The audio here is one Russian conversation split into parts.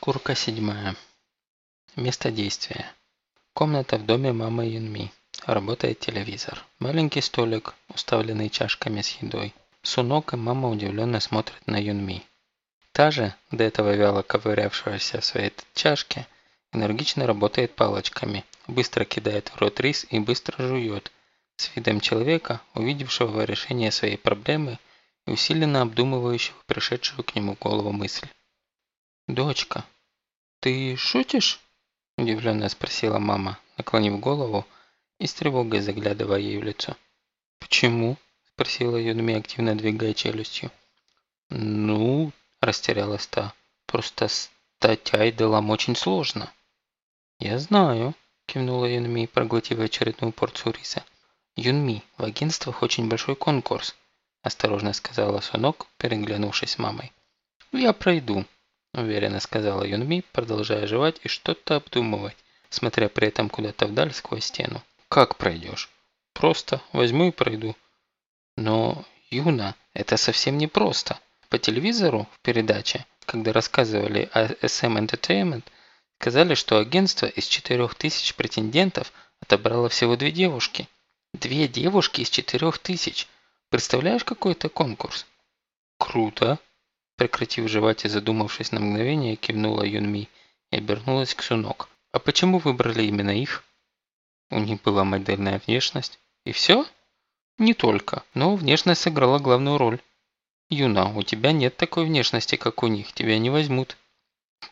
Шкурка седьмая. Место действия. Комната в доме мамы Юнми. Работает телевизор. Маленький столик, уставленный чашками с едой. Сунок и мама удивленно смотрят на Юнми. Та же, до этого вяло ковырявшаяся в своей чашке, энергично работает палочками, быстро кидает в рот рис и быстро жует, с видом человека, увидевшего решение своей проблемы и усиленно обдумывающего пришедшую к нему голову мысль. «Дочка, ты шутишь?» – удивленно спросила мама, наклонив голову и с тревогой заглядывая ей в лицо. «Почему?» – спросила Юдми, активно двигая челюстью. «Ну...» – растерялась та. «Просто стать айдолом очень сложно». «Я знаю», – кивнула Юнми, проглотив очередную порцию риса. «Юнми, в агентствах очень большой конкурс», – осторожно сказала Сунок, переглянувшись с мамой. «Я пройду», уверенно сказала Юнми, продолжая жевать и что-то обдумывать, смотря при этом куда-то вдаль сквозь стену. «Как пройдешь?» «Просто возьму и пройду». «Но, Юна, это совсем не просто. По телевизору в передаче, когда рассказывали о SM Entertainment, сказали, что агентство из 4000 претендентов отобрало всего две девушки. Две девушки из 4000. Представляешь, какой это конкурс?» «Круто!» Прекратив жевать и задумавшись на мгновение, кивнула Юнми и обернулась к Сунок. «А почему выбрали именно их?» У них была модельная внешность. И все? Не только, но внешность сыграла главную роль. Юна, у тебя нет такой внешности, как у них, тебя не возьмут.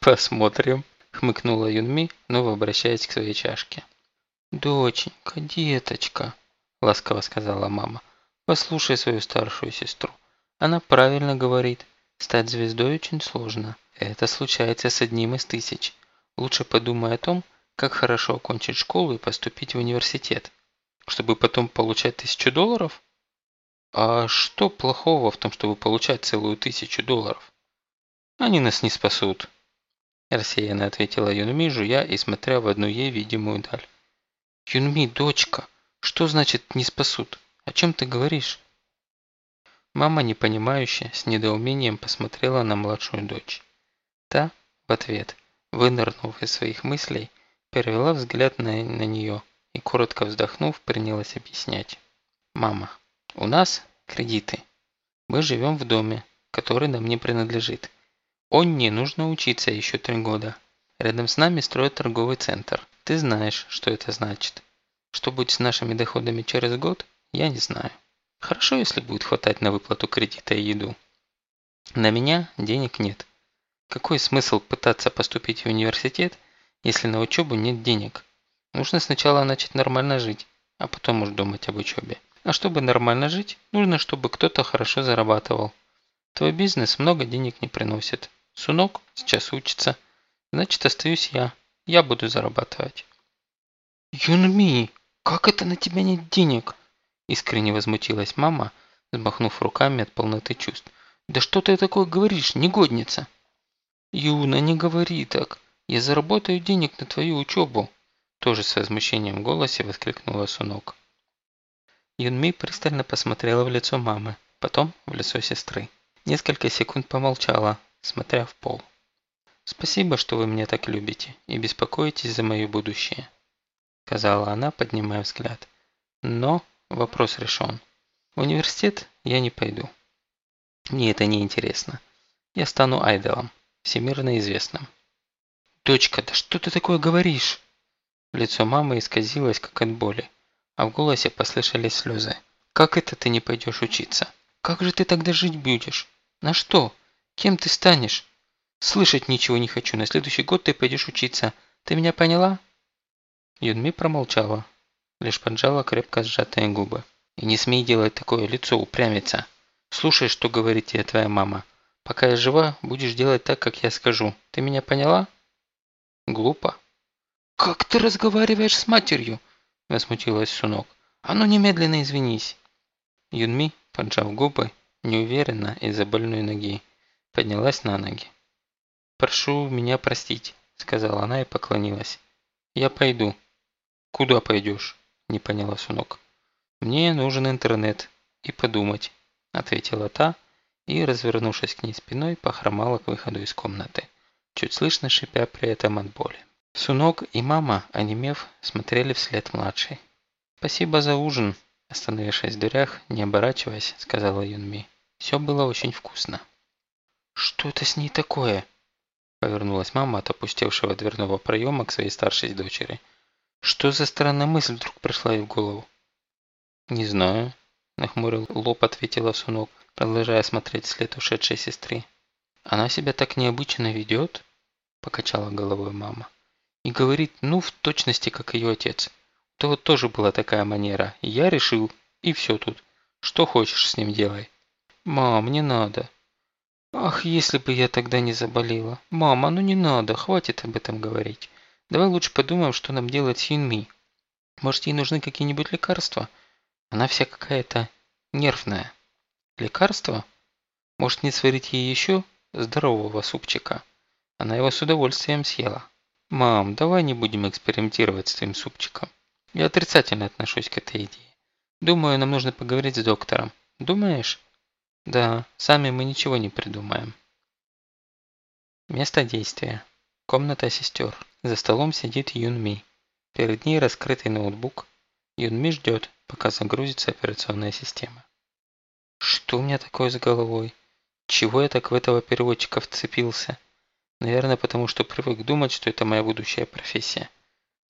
Посмотрим, хмыкнула Юнми, снова обращаясь к своей чашке. Доченька, деточка, ласково сказала мама, послушай свою старшую сестру. Она правильно говорит. Стать звездой очень сложно. Это случается с одним из тысяч. Лучше подумай о том, как хорошо окончить школу и поступить в университет. Чтобы потом получать тысячу долларов? А что плохого в том, чтобы получать целую тысячу долларов? Они нас не спасут. Рассеянно ответила Юнми, жуя и смотря в одну ей видимую даль. Юнми, дочка, что значит не спасут? О чем ты говоришь? Мама, непонимающе, с недоумением посмотрела на младшую дочь. Та, в ответ, вынырнув из своих мыслей, перевела взгляд на, на нее и, коротко вздохнув, принялась объяснять. «Мама, у нас кредиты. Мы живем в доме, который нам не принадлежит. Он не нужно учиться еще три года. Рядом с нами строят торговый центр. Ты знаешь, что это значит. Что будет с нашими доходами через год, я не знаю. Хорошо, если будет хватать на выплату кредита и еду. На меня денег нет. Какой смысл пытаться поступить в университет, если на учебу нет денег? Нужно сначала начать нормально жить, а потом уж думать об учебе. А чтобы нормально жить, нужно, чтобы кто-то хорошо зарабатывал. Твой бизнес много денег не приносит. Сунок сейчас учится. Значит, остаюсь я. Я буду зарабатывать. Юнми, как это на тебя нет денег? Искренне возмутилась мама, взмахнув руками от полноты чувств. «Да что ты такое говоришь, негодница?» «Юна, не говори так. Я заработаю денег на твою учебу!» Тоже с возмущением в голосе воскликнула Сунок. Юнми пристально посмотрела в лицо мамы, потом в лицо сестры. Несколько секунд помолчала, смотря в пол. «Спасибо, что вы меня так любите и беспокоитесь за мое будущее», сказала она, поднимая взгляд. «Но Вопрос решен. В университет я не пойду. Мне это не интересно. Я стану айдолом, всемирно известным. «Дочка, да что ты такое говоришь?» Лицо мамы исказилось, как от боли, а в голосе послышались слезы. «Как это ты не пойдешь учиться? Как же ты тогда жить будешь? На что? Кем ты станешь? Слышать ничего не хочу, на следующий год ты пойдешь учиться. Ты меня поняла?» Юнми промолчала, лишь поджала крепко сжатые губы. «И не смей делать такое лицо, упрямиться. Слушай, что говорит тебе твоя мама. Пока я жива, будешь делать так, как я скажу. Ты меня поняла?» «Глупо». «Как ты разговариваешь с матерью?» – возмутилась Сунок. «А ну немедленно извинись». Юнми, поджав губы, неуверенно из-за больной ноги, поднялась на ноги. «Прошу меня простить», – сказала она и поклонилась. «Я пойду». «Куда пойдешь?» Не поняла Сунок. «Мне нужен интернет и подумать», ответила та и, развернувшись к ней спиной, похромала к выходу из комнаты, чуть слышно шипя при этом от боли. Сунок и мама, онемев, смотрели вслед младшей. «Спасибо за ужин», – остановившись в дверях, не оборачиваясь, сказала Юнми. «Все было очень вкусно». «Что это с ней такое?» Повернулась мама от опустевшего дверного проема к своей старшей дочери. «Что за странная мысль вдруг пришла ей в голову?» «Не знаю», – нахмурил лоб, ответила Сунок, продолжая смотреть вслед ушедшей сестры. «Она себя так необычно ведет?» – покачала головой мама. «И говорит, ну, в точности, как ее отец. У того тоже была такая манера. Я решил, и все тут. Что хочешь с ним делай». «Мам, не надо», Ах, если бы я тогда не заболела. Мама, ну не надо, хватит об этом говорить. Давай лучше подумаем, что нам делать с Юнми. Может, ей нужны какие-нибудь лекарства? Она вся какая-то нервная. Лекарства? Может, не сварить ей еще здорового супчика? Она его с удовольствием съела. Мам, давай не будем экспериментировать с твоим супчиком. Я отрицательно отношусь к этой идее. Думаю, нам нужно поговорить с доктором. Думаешь? Да, сами мы ничего не придумаем. Место действия. Комната сестер. За столом сидит Юнми. Перед ней раскрытый ноутбук. Юнми ждет, пока загрузится операционная система. Что у меня такое с головой? Чего я так в этого переводчика вцепился? Наверное, потому что привык думать, что это моя будущая профессия.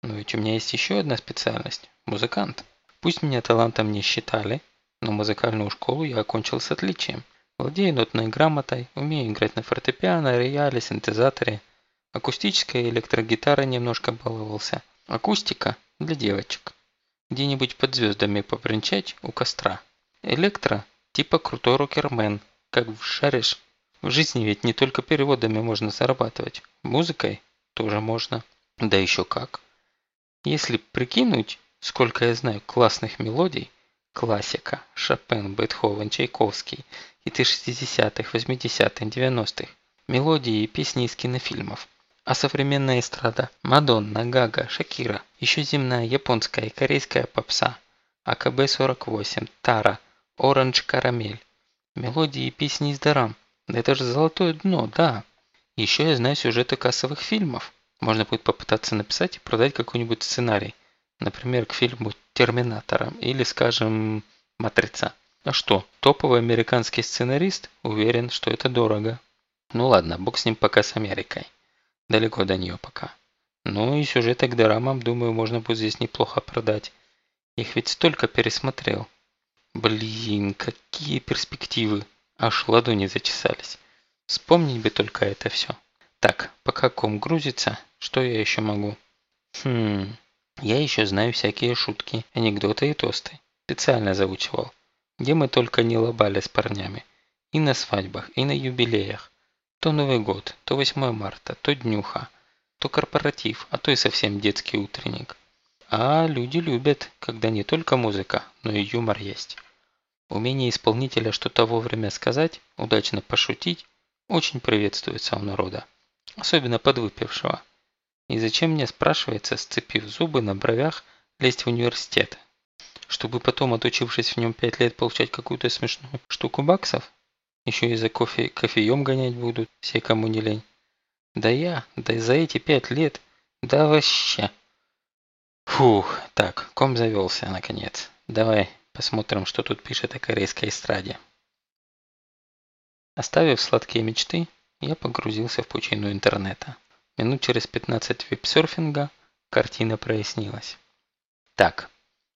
Но ведь у меня есть еще одна специальность – музыкант. Пусть меня талантом не считали, но музыкальную школу я окончил с отличием. Владею нотной грамотой, умею играть на фортепиано, рояле, синтезаторе. Акустическая электрогитара немножко баловался. Акустика для девочек. Где-нибудь под звездами попринчать у костра. Электро типа крутой рокермен, как шаришь. В жизни ведь не только переводами можно зарабатывать. Музыкой тоже можно. Да еще как. Если прикинуть, сколько я знаю классных мелодий, Классика. Шопен, Бетховен, Чайковский. Хиты 60-х, 80-х, 90-х. Мелодии и песни из кинофильмов. А современная эстрада – Мадонна, Гага, Шакира. Еще земная, японская и корейская попса. АКБ-48, Тара, Оранж Карамель. Мелодии и песни из Дарам. Да это же золотое дно, да. Еще я знаю сюжеты кассовых фильмов. Можно будет попытаться написать и продать какой-нибудь сценарий. Например, к фильму Терминатора или, скажем, Матрица. А что, топовый американский сценарист уверен, что это дорого. Ну ладно, бог с ним пока с Америкой. Далеко до нее пока. Ну и сюжеты к дорамам, думаю, можно будет здесь неплохо продать. Их ведь столько пересмотрел. Блин, какие перспективы. Аж ладони зачесались. Вспомнить бы только это все. Так, пока ком грузится, что я еще могу? Хм, я еще знаю всякие шутки, анекдоты и тосты. Специально заучивал. Где мы только не лобали с парнями. И на свадьбах, и на юбилеях. То Новый год, то 8 марта, то днюха, то корпоратив, а то и совсем детский утренник. А люди любят, когда не только музыка, но и юмор есть. Умение исполнителя что-то вовремя сказать, удачно пошутить, очень приветствуется у народа. Особенно подвыпившего. И зачем мне, спрашивается, сцепив зубы на бровях, лезть в университет? Чтобы потом, отучившись в нем пять лет, получать какую-то смешную штуку баксов? Еще и за кофе, кофеем гонять будут, все кому не лень. Да я, да и за эти пять лет, да вообще. Фух, так, ком завелся, наконец. Давай посмотрим, что тут пишет о корейской эстраде. Оставив сладкие мечты, я погрузился в пучину интернета. Минут через 15 вип-серфинга картина прояснилась. Так,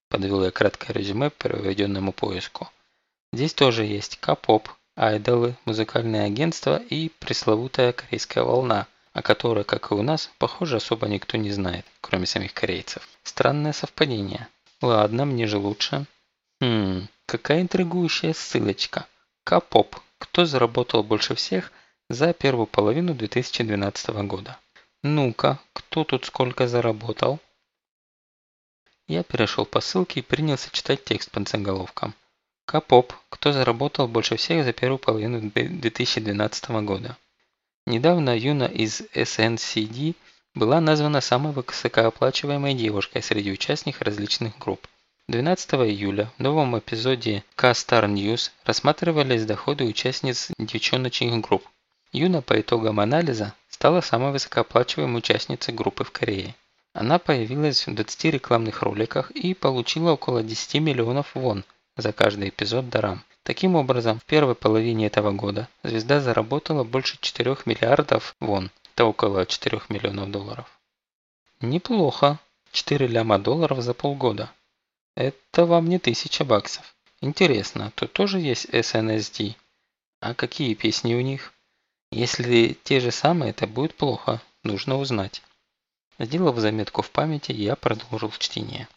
подвел я краткое резюме по проведенному поиску. Здесь тоже есть капоп, айдолы, музыкальные агентства и пресловутая корейская волна, о которой, как и у нас, похоже, особо никто не знает, кроме самих корейцев. Странное совпадение. Ладно, мне же лучше. Хм, какая интригующая ссылочка. Капоп. Кто заработал больше всех за первую половину 2012 года? Ну-ка, кто тут сколько заработал? Я перешел по ссылке и принялся читать текст под заголовком. Капоп, кто заработал больше всех за первую половину 2012 года. Недавно Юна из SNCD была названа самой высокооплачиваемой девушкой среди участников различных групп. 12 июля в новом эпизоде K-Star News рассматривались доходы участниц девчоночных групп. Юна по итогам анализа стала самой высокооплачиваемой участницей группы в Корее. Она появилась в 20 рекламных роликах и получила около 10 миллионов вон за каждый эпизод Дарам. Таким образом, в первой половине этого года звезда заработала больше 4 миллиардов вон, это около 4 миллионов долларов. Неплохо, 4 ляма долларов за полгода. Это вам не тысяча баксов. Интересно, тут тоже есть SNSD? А какие песни у них? Если те же самые, это будет плохо, нужно узнать. Сделав заметку в памяти, я продолжил чтение.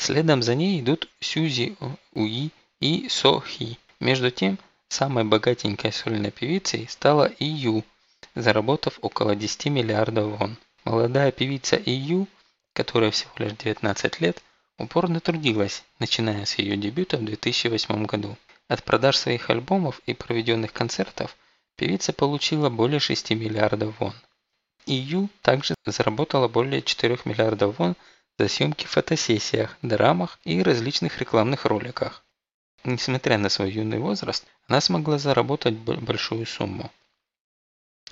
Следом за ней идут Сюзи Уи и Со Хи. Между тем, самой богатенькой сольной певицей стала Ию, заработав около 10 миллиардов вон. Молодая певица Ию, которая всего лишь 19 лет, упорно трудилась, начиная с ее дебюта в 2008 году. От продаж своих альбомов и проведенных концертов певица получила более 6 миллиардов вон. EU также заработала более 4 миллиардов вон за съемки в фотосессиях, драмах и различных рекламных роликах. Несмотря на свой юный возраст, она смогла заработать большую сумму.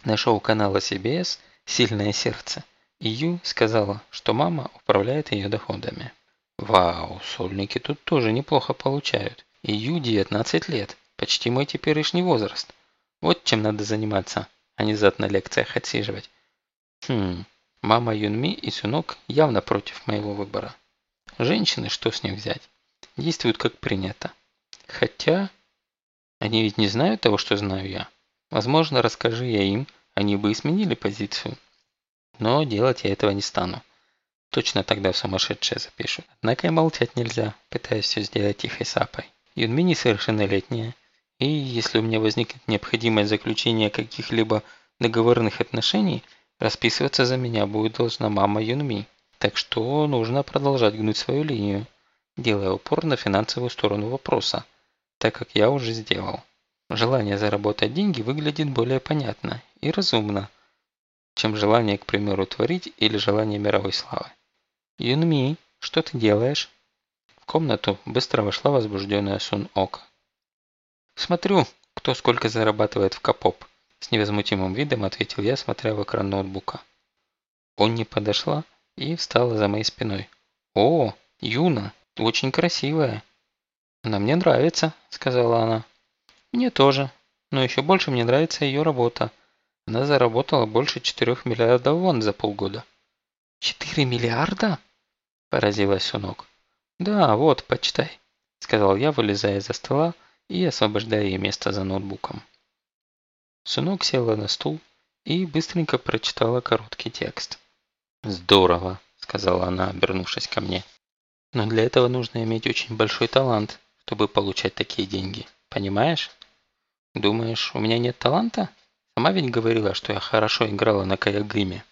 На шоу канала CBS «Сильное сердце» EU сказала, что мама управляет ее доходами. Вау, сольники тут тоже неплохо получают. EU 19 лет, почти мой теперешний возраст. Вот чем надо заниматься, а не зад на лекциях отсиживать. Хм, мама Юнми и сынок явно против моего выбора. Женщины, что с них взять? Действуют как принято. Хотя, они ведь не знают того, что знаю я. Возможно, расскажи я им, они бы и сменили позицию. Но делать я этого не стану. Точно тогда в сумасшедшее запишу. Однако и молчать нельзя, пытаясь все сделать тихой сапой. Юнми несовершеннолетняя, и если у меня возникнет необходимость заключения каких-либо договорных отношений, расписываться за меня будет должна мама Юнми. Так что нужно продолжать гнуть свою линию, делая упор на финансовую сторону вопроса, так как я уже сделал. Желание заработать деньги выглядит более понятно и разумно, чем желание, к примеру, творить или желание мировой славы. Юнми, что ты делаешь? В комнату быстро вошла возбужденная Сун Ока. «Смотрю, кто сколько зарабатывает в Капоп», с невозмутимым видом ответил я, смотря в экран ноутбука. Он не подошла и встала за моей спиной. «О, Юна, очень красивая». «Она мне нравится», – сказала она. «Мне тоже, но еще больше мне нравится ее работа. Она заработала больше 4 миллиардов вон за полгода». «4 миллиарда?» – поразилась Сунок. «Да, вот, почитай», – сказал я, вылезая из-за стола и освобождая ей место за ноутбуком. Сунок села на стул и быстренько прочитала короткий текст. «Здорово», – сказала она, обернувшись ко мне. «Но для этого нужно иметь очень большой талант, чтобы получать такие деньги. Понимаешь? Думаешь, у меня нет таланта? Сама ведь говорила, что я хорошо играла на каягыме».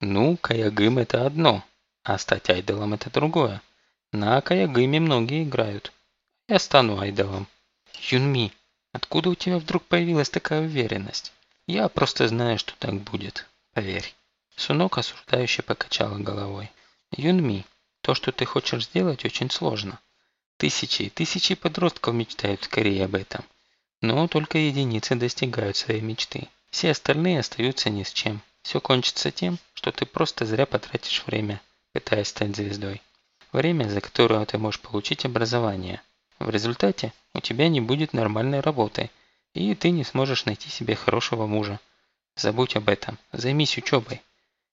«Ну, каягым – это одно, а стать айдолом – это другое. На каягыме многие играют. Я стану айдолом. Юнми, откуда у тебя вдруг появилась такая уверенность? Я просто знаю, что так будет. Поверь. Сунок осуждающе покачала головой. Юнми, то, что ты хочешь сделать, очень сложно. Тысячи и тысячи подростков мечтают скорее об этом. Но только единицы достигают своей мечты. Все остальные остаются ни с чем. Все кончится тем, что ты просто зря потратишь время, пытаясь стать звездой. Время, за которое ты можешь получить образование – в результате у тебя не будет нормальной работы, и ты не сможешь найти себе хорошего мужа. Забудь об этом, займись учебой.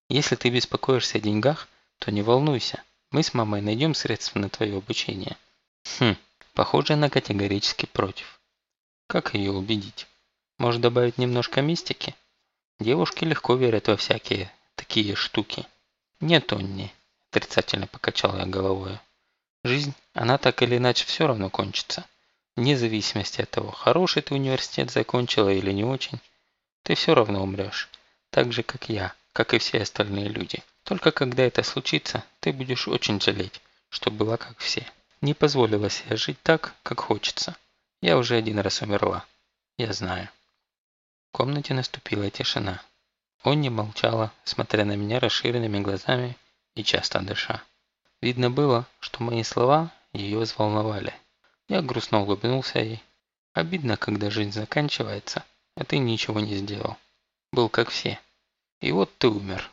Если ты беспокоишься о деньгах, то не волнуйся, мы с мамой найдем средства на твое обучение. Хм, похоже, она категорически против. Как ее убедить? Может добавить немножко мистики? Девушки легко верят во всякие такие штуки. Нет, Онни, отрицательно покачал я головой. Жизнь, она так или иначе все равно кончится. Вне зависимости от того, хороший ты университет закончила или не очень, ты все равно умрешь. Так же, как я, как и все остальные люди. Только когда это случится, ты будешь очень жалеть, что была как все. Не позволила себе жить так, как хочется. Я уже один раз умерла. Я знаю. В комнате наступила тишина. Он не молчала, смотря на меня расширенными глазами и часто дыша. Видно было, что мои слова ее взволновали. Я грустно улыбнулся ей. Обидно, когда жизнь заканчивается, а ты ничего не сделал. Был как все. И вот ты умер.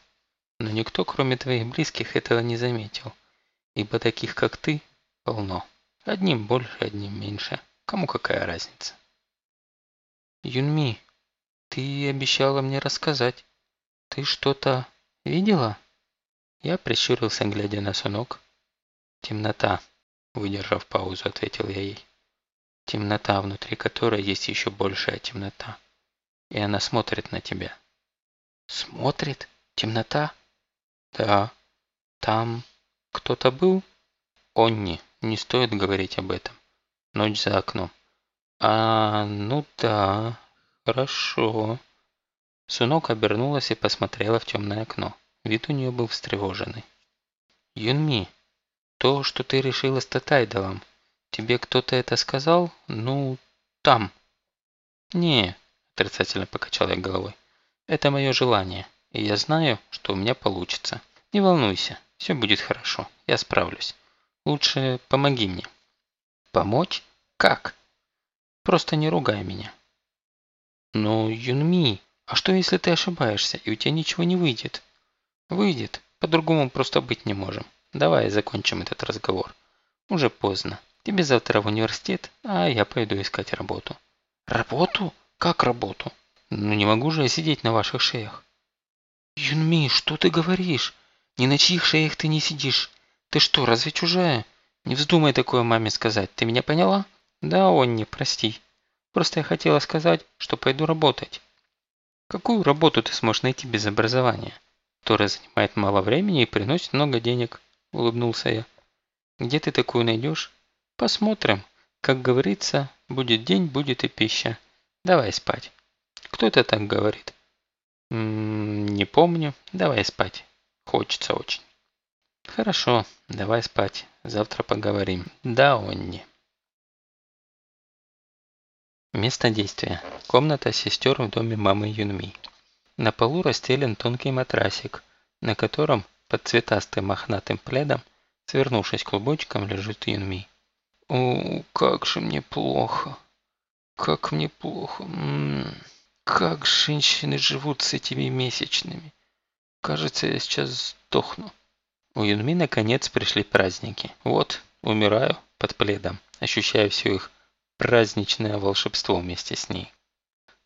Но никто, кроме твоих близких, этого не заметил. Ибо таких, как ты, полно. Одним больше, одним меньше. Кому какая разница? Юнми, ты обещала мне рассказать. Ты что-то видела? Я прищурился, глядя на сунок. Темнота, выдержав паузу, ответил я ей. Темнота, внутри которой есть еще большая темнота. И она смотрит на тебя. Смотрит? Темнота? Да. Там кто-то был? Онни, не стоит говорить об этом. Ночь за окном. А, ну да, хорошо. Сунок обернулась и посмотрела в темное окно. Вид у нее был встревоженный. Юнми, то, что ты решила с Татайдалом, тебе кто-то это сказал? Ну, там. Не, отрицательно покачал я головой. Это мое желание, и я знаю, что у меня получится. Не волнуйся, все будет хорошо, я справлюсь. Лучше помоги мне. Помочь? Как? Просто не ругай меня. Но, Юнми, а что если ты ошибаешься, и у тебя ничего не выйдет? Выйдет, по-другому просто быть не можем. Давай закончим этот разговор. Уже поздно. Тебе завтра в университет, а я пойду искать работу. Работу? Как работу? Ну не могу же я сидеть на ваших шеях. Юнми, что ты говоришь? Ни на чьих шеях ты не сидишь. Ты что, разве чужая? Не вздумай такое маме сказать, ты меня поняла? Да, Онни, прости. Просто я хотела сказать, что пойду работать. Какую работу ты сможешь найти без образования? Которая занимает мало времени и приносит много денег, улыбнулся я. Где ты такую найдешь? Посмотрим. Как говорится, будет день, будет и пища. Давай спать. Кто это так говорит? М -м, не помню. Давай спать. Хочется очень. Хорошо, давай спать. Завтра поговорим. Да, Онни. Место действия. Комната сестер в доме мамы Юнми. На полу расстелен тонкий матрасик, на котором под цветастым мохнатым пледом, свернувшись клубочком, лежит Юнми. «О, как же мне плохо! Как мне плохо! М -м -м. Как женщины живут с этими месячными! Кажется, я сейчас сдохну!» У Юнми наконец пришли праздники. Вот, умираю под пледом, ощущая все их праздничное волшебство вместе с ней.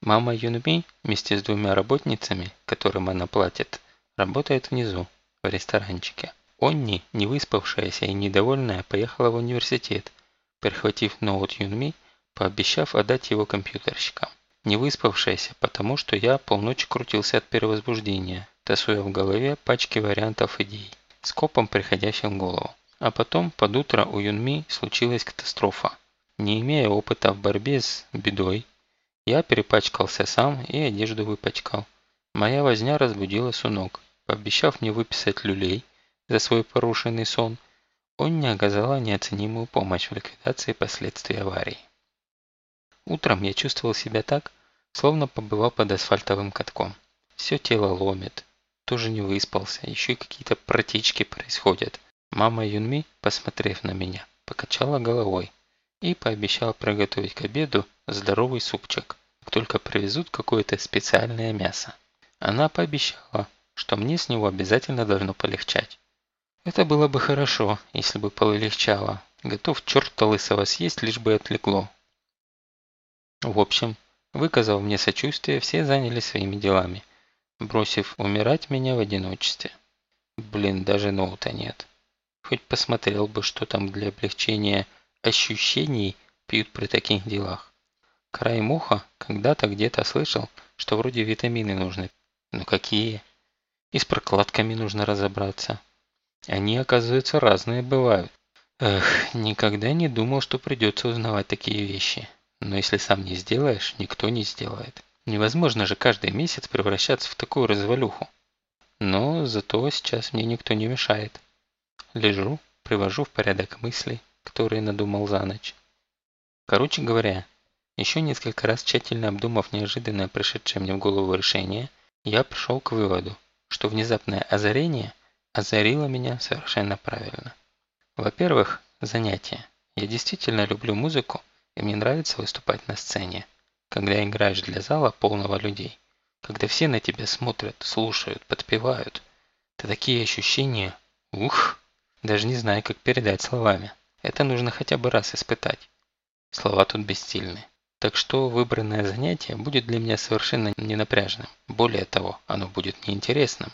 Мама Юнми вместе с двумя работницами, которым она платит, работает внизу, в ресторанчике. Онни, не выспавшаяся и недовольная, поехала в университет, прихватив ноут Юнми, пообещав отдать его компьютерщикам. Не выспавшаяся, потому что я полночи крутился от перевозбуждения, тасуя в голове пачки вариантов идей скопом приходящим в голову. А потом под утро у Юнми случилась катастрофа. Не имея опыта в борьбе с бедой, я перепачкался сам и одежду выпачкал. Моя возня разбудила Сунок. Пообещав мне выписать люлей за свой порушенный сон, он не оказала неоценимую помощь в ликвидации последствий аварии. Утром я чувствовал себя так, словно побывал под асфальтовым катком. Все тело ломит, тоже не выспался, еще и какие-то протечки происходят. Мама Юнми, посмотрев на меня, покачала головой и пообещала приготовить к обеду здоровый супчик, как только привезут какое-то специальное мясо. Она пообещала, что мне с него обязательно должно полегчать. Это было бы хорошо, если бы полегчало. Готов черта лысого съесть, лишь бы отвлекло. В общем, выказав мне сочувствие, все занялись своими делами бросив умирать меня в одиночестве. Блин, даже ноута нет. Хоть посмотрел бы, что там для облегчения ощущений пьют при таких делах. Край муха когда-то где-то слышал, что вроде витамины нужны. Но какие? И с прокладками нужно разобраться. Они, оказывается, разные бывают. Эх, никогда не думал, что придется узнавать такие вещи. Но если сам не сделаешь, никто не сделает. Невозможно же каждый месяц превращаться в такую развалюху. Но зато сейчас мне никто не мешает. Лежу, привожу в порядок мысли, которые надумал за ночь. Короче говоря, еще несколько раз тщательно обдумав неожиданно пришедшее мне в голову решение, я пришел к выводу, что внезапное озарение озарило меня совершенно правильно. Во-первых, занятия. Я действительно люблю музыку, и мне нравится выступать на сцене когда играешь для зала полного людей. когда все на тебя смотрят, слушают, подпевают. Это такие ощущения, ух, даже не знаю, как передать словами. Это нужно хотя бы раз испытать. Слова тут бессильны. Так что выбранное занятие будет для меня совершенно ненапряжным. Более того, оно будет неинтересным.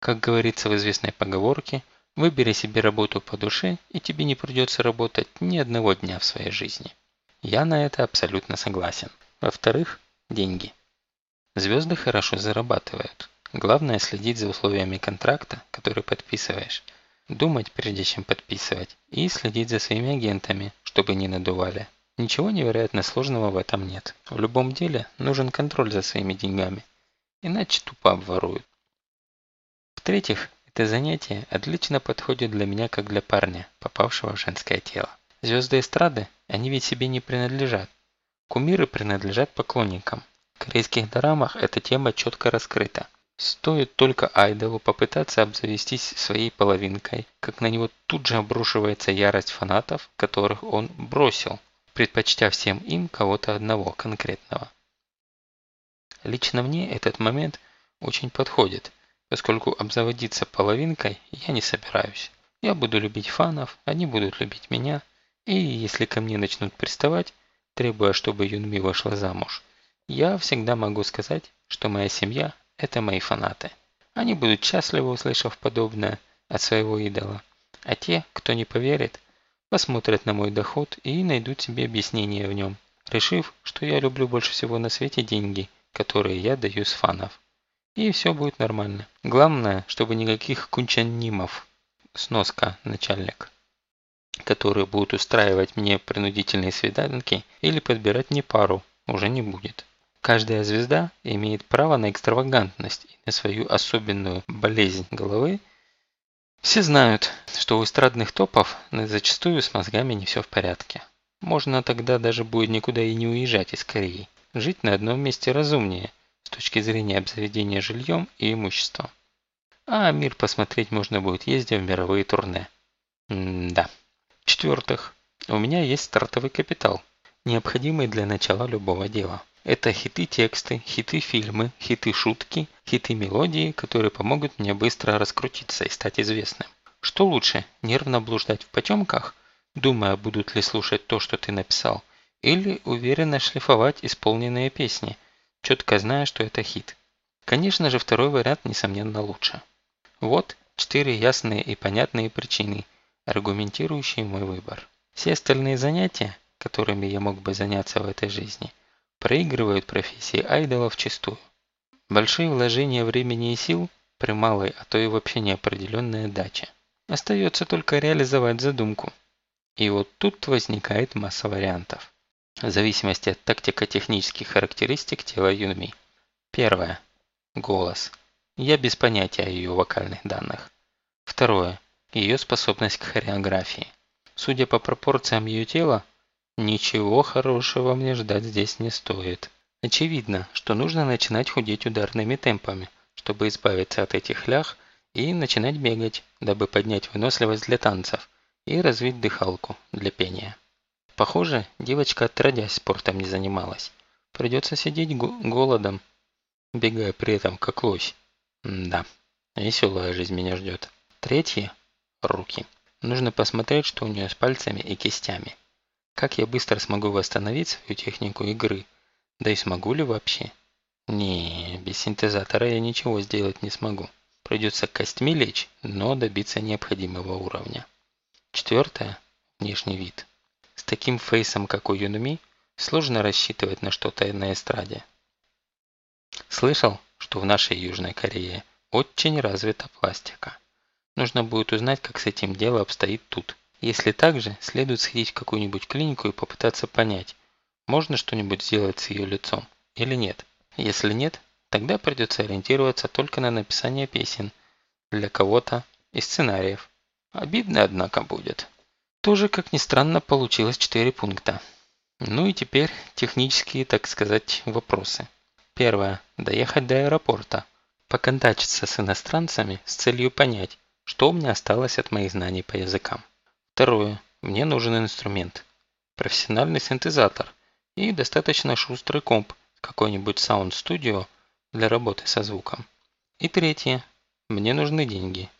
Как говорится в известной поговорке, выбери себе работу по душе, и тебе не придется работать ни одного дня в своей жизни. Я на это абсолютно согласен. Во-вторых, деньги. Звезды хорошо зарабатывают. Главное следить за условиями контракта, который подписываешь. Думать, прежде чем подписывать. И следить за своими агентами, чтобы не надували. Ничего невероятно сложного в этом нет. В любом деле нужен контроль за своими деньгами. Иначе тупо обворуют. В-третьих, это занятие отлично подходит для меня как для парня, попавшего в женское тело. Звезды эстрады, они ведь себе не принадлежат. Кумиры принадлежат поклонникам. В корейских дорамах эта тема четко раскрыта. Стоит только Айдолу попытаться обзавестись своей половинкой, как на него тут же обрушивается ярость фанатов, которых он бросил, предпочтя всем им кого-то одного конкретного. Лично мне этот момент очень подходит, поскольку обзаводиться половинкой я не собираюсь. Я буду любить фанов, они будут любить меня, и если ко мне начнут приставать, требуя, чтобы Юнми вышла замуж, я всегда могу сказать, что моя семья – это мои фанаты. Они будут счастливы, услышав подобное от своего идола. А те, кто не поверит, посмотрят на мой доход и найдут себе объяснение в нем, решив, что я люблю больше всего на свете деньги, которые я даю с фанов. И все будет нормально. Главное, чтобы никаких кунчанимов. Сноска, начальник. Которые будут устраивать мне принудительные свиданки или подбирать мне пару, уже не будет. Каждая звезда имеет право на экстравагантность и на свою особенную болезнь головы все знают, что у эстрадных топов зачастую с мозгами не все в порядке. Можно тогда даже будет никуда и не уезжать из Кореи. Жить на одном месте разумнее, с точки зрения обзаведения жильем и имуществом. А мир посмотреть можно будет, ездя в мировые турне. М-да. В-четвертых, у меня есть стартовый капитал, необходимый для начала любого дела. Это хиты-тексты, хиты-фильмы, хиты-шутки, хиты-мелодии, которые помогут мне быстро раскрутиться и стать известным. Что лучше, нервно блуждать в потемках, думая, будут ли слушать то, что ты написал, или уверенно шлифовать исполненные песни, четко зная, что это хит. Конечно же, второй вариант, несомненно, лучше. Вот четыре ясные и понятные причины, аргументирующие мой выбор. Все остальные занятия, которыми я мог бы заняться в этой жизни – проигрывают профессии айдола вчистую. Большие вложения времени и сил при малой, а то и вообще неопределенной даче. Остается только реализовать задумку. И вот тут возникает масса вариантов. В зависимости от тактико-технических характеристик тела Юнми. Первое. Голос. Я без понятия о ее вокальных данных. Второе. Ее способность к хореографии. Судя по пропорциям ее тела, Ничего хорошего мне ждать здесь не стоит. Очевидно, что нужно начинать худеть ударными темпами, чтобы избавиться от этих лях и начинать бегать, дабы поднять выносливость для танцев и развить дыхалку для пения. Похоже, девочка отродясь спортом не занималась. Придется сидеть голодом, бегая при этом как лось. Да, веселая жизнь меня ждет. Третье – руки. Нужно посмотреть, что у нее с пальцами и кистями. Как я быстро смогу восстановить свою технику игры? Да и смогу ли вообще? Не, без синтезатора я ничего сделать не смогу. Придется костьми лечь, но добиться необходимого уровня. Четвертое – внешний вид. С таким фейсом, как у Юнми, сложно рассчитывать на что-то на эстраде. Слышал, что в нашей Южной Корее очень развита пластика. Нужно будет узнать, как с этим дело обстоит тут. Если так же, следует сходить в какую-нибудь клинику и попытаться понять, можно что-нибудь сделать с ее лицом или нет. Если нет, тогда придется ориентироваться только на написание песен для кого-то и сценариев. Обидно, однако, будет. Тоже, как ни странно, получилось 4 пункта. Ну и теперь технические, так сказать, вопросы. Первое. Доехать до аэропорта. Поконтачиться с иностранцами с целью понять, что у меня осталось от моих знаний по языкам. Второе. Мне нужен инструмент. Профессиональный синтезатор и достаточно шустрый комп какой-нибудь Sound Studio для работы со звуком. И третье. Мне нужны деньги.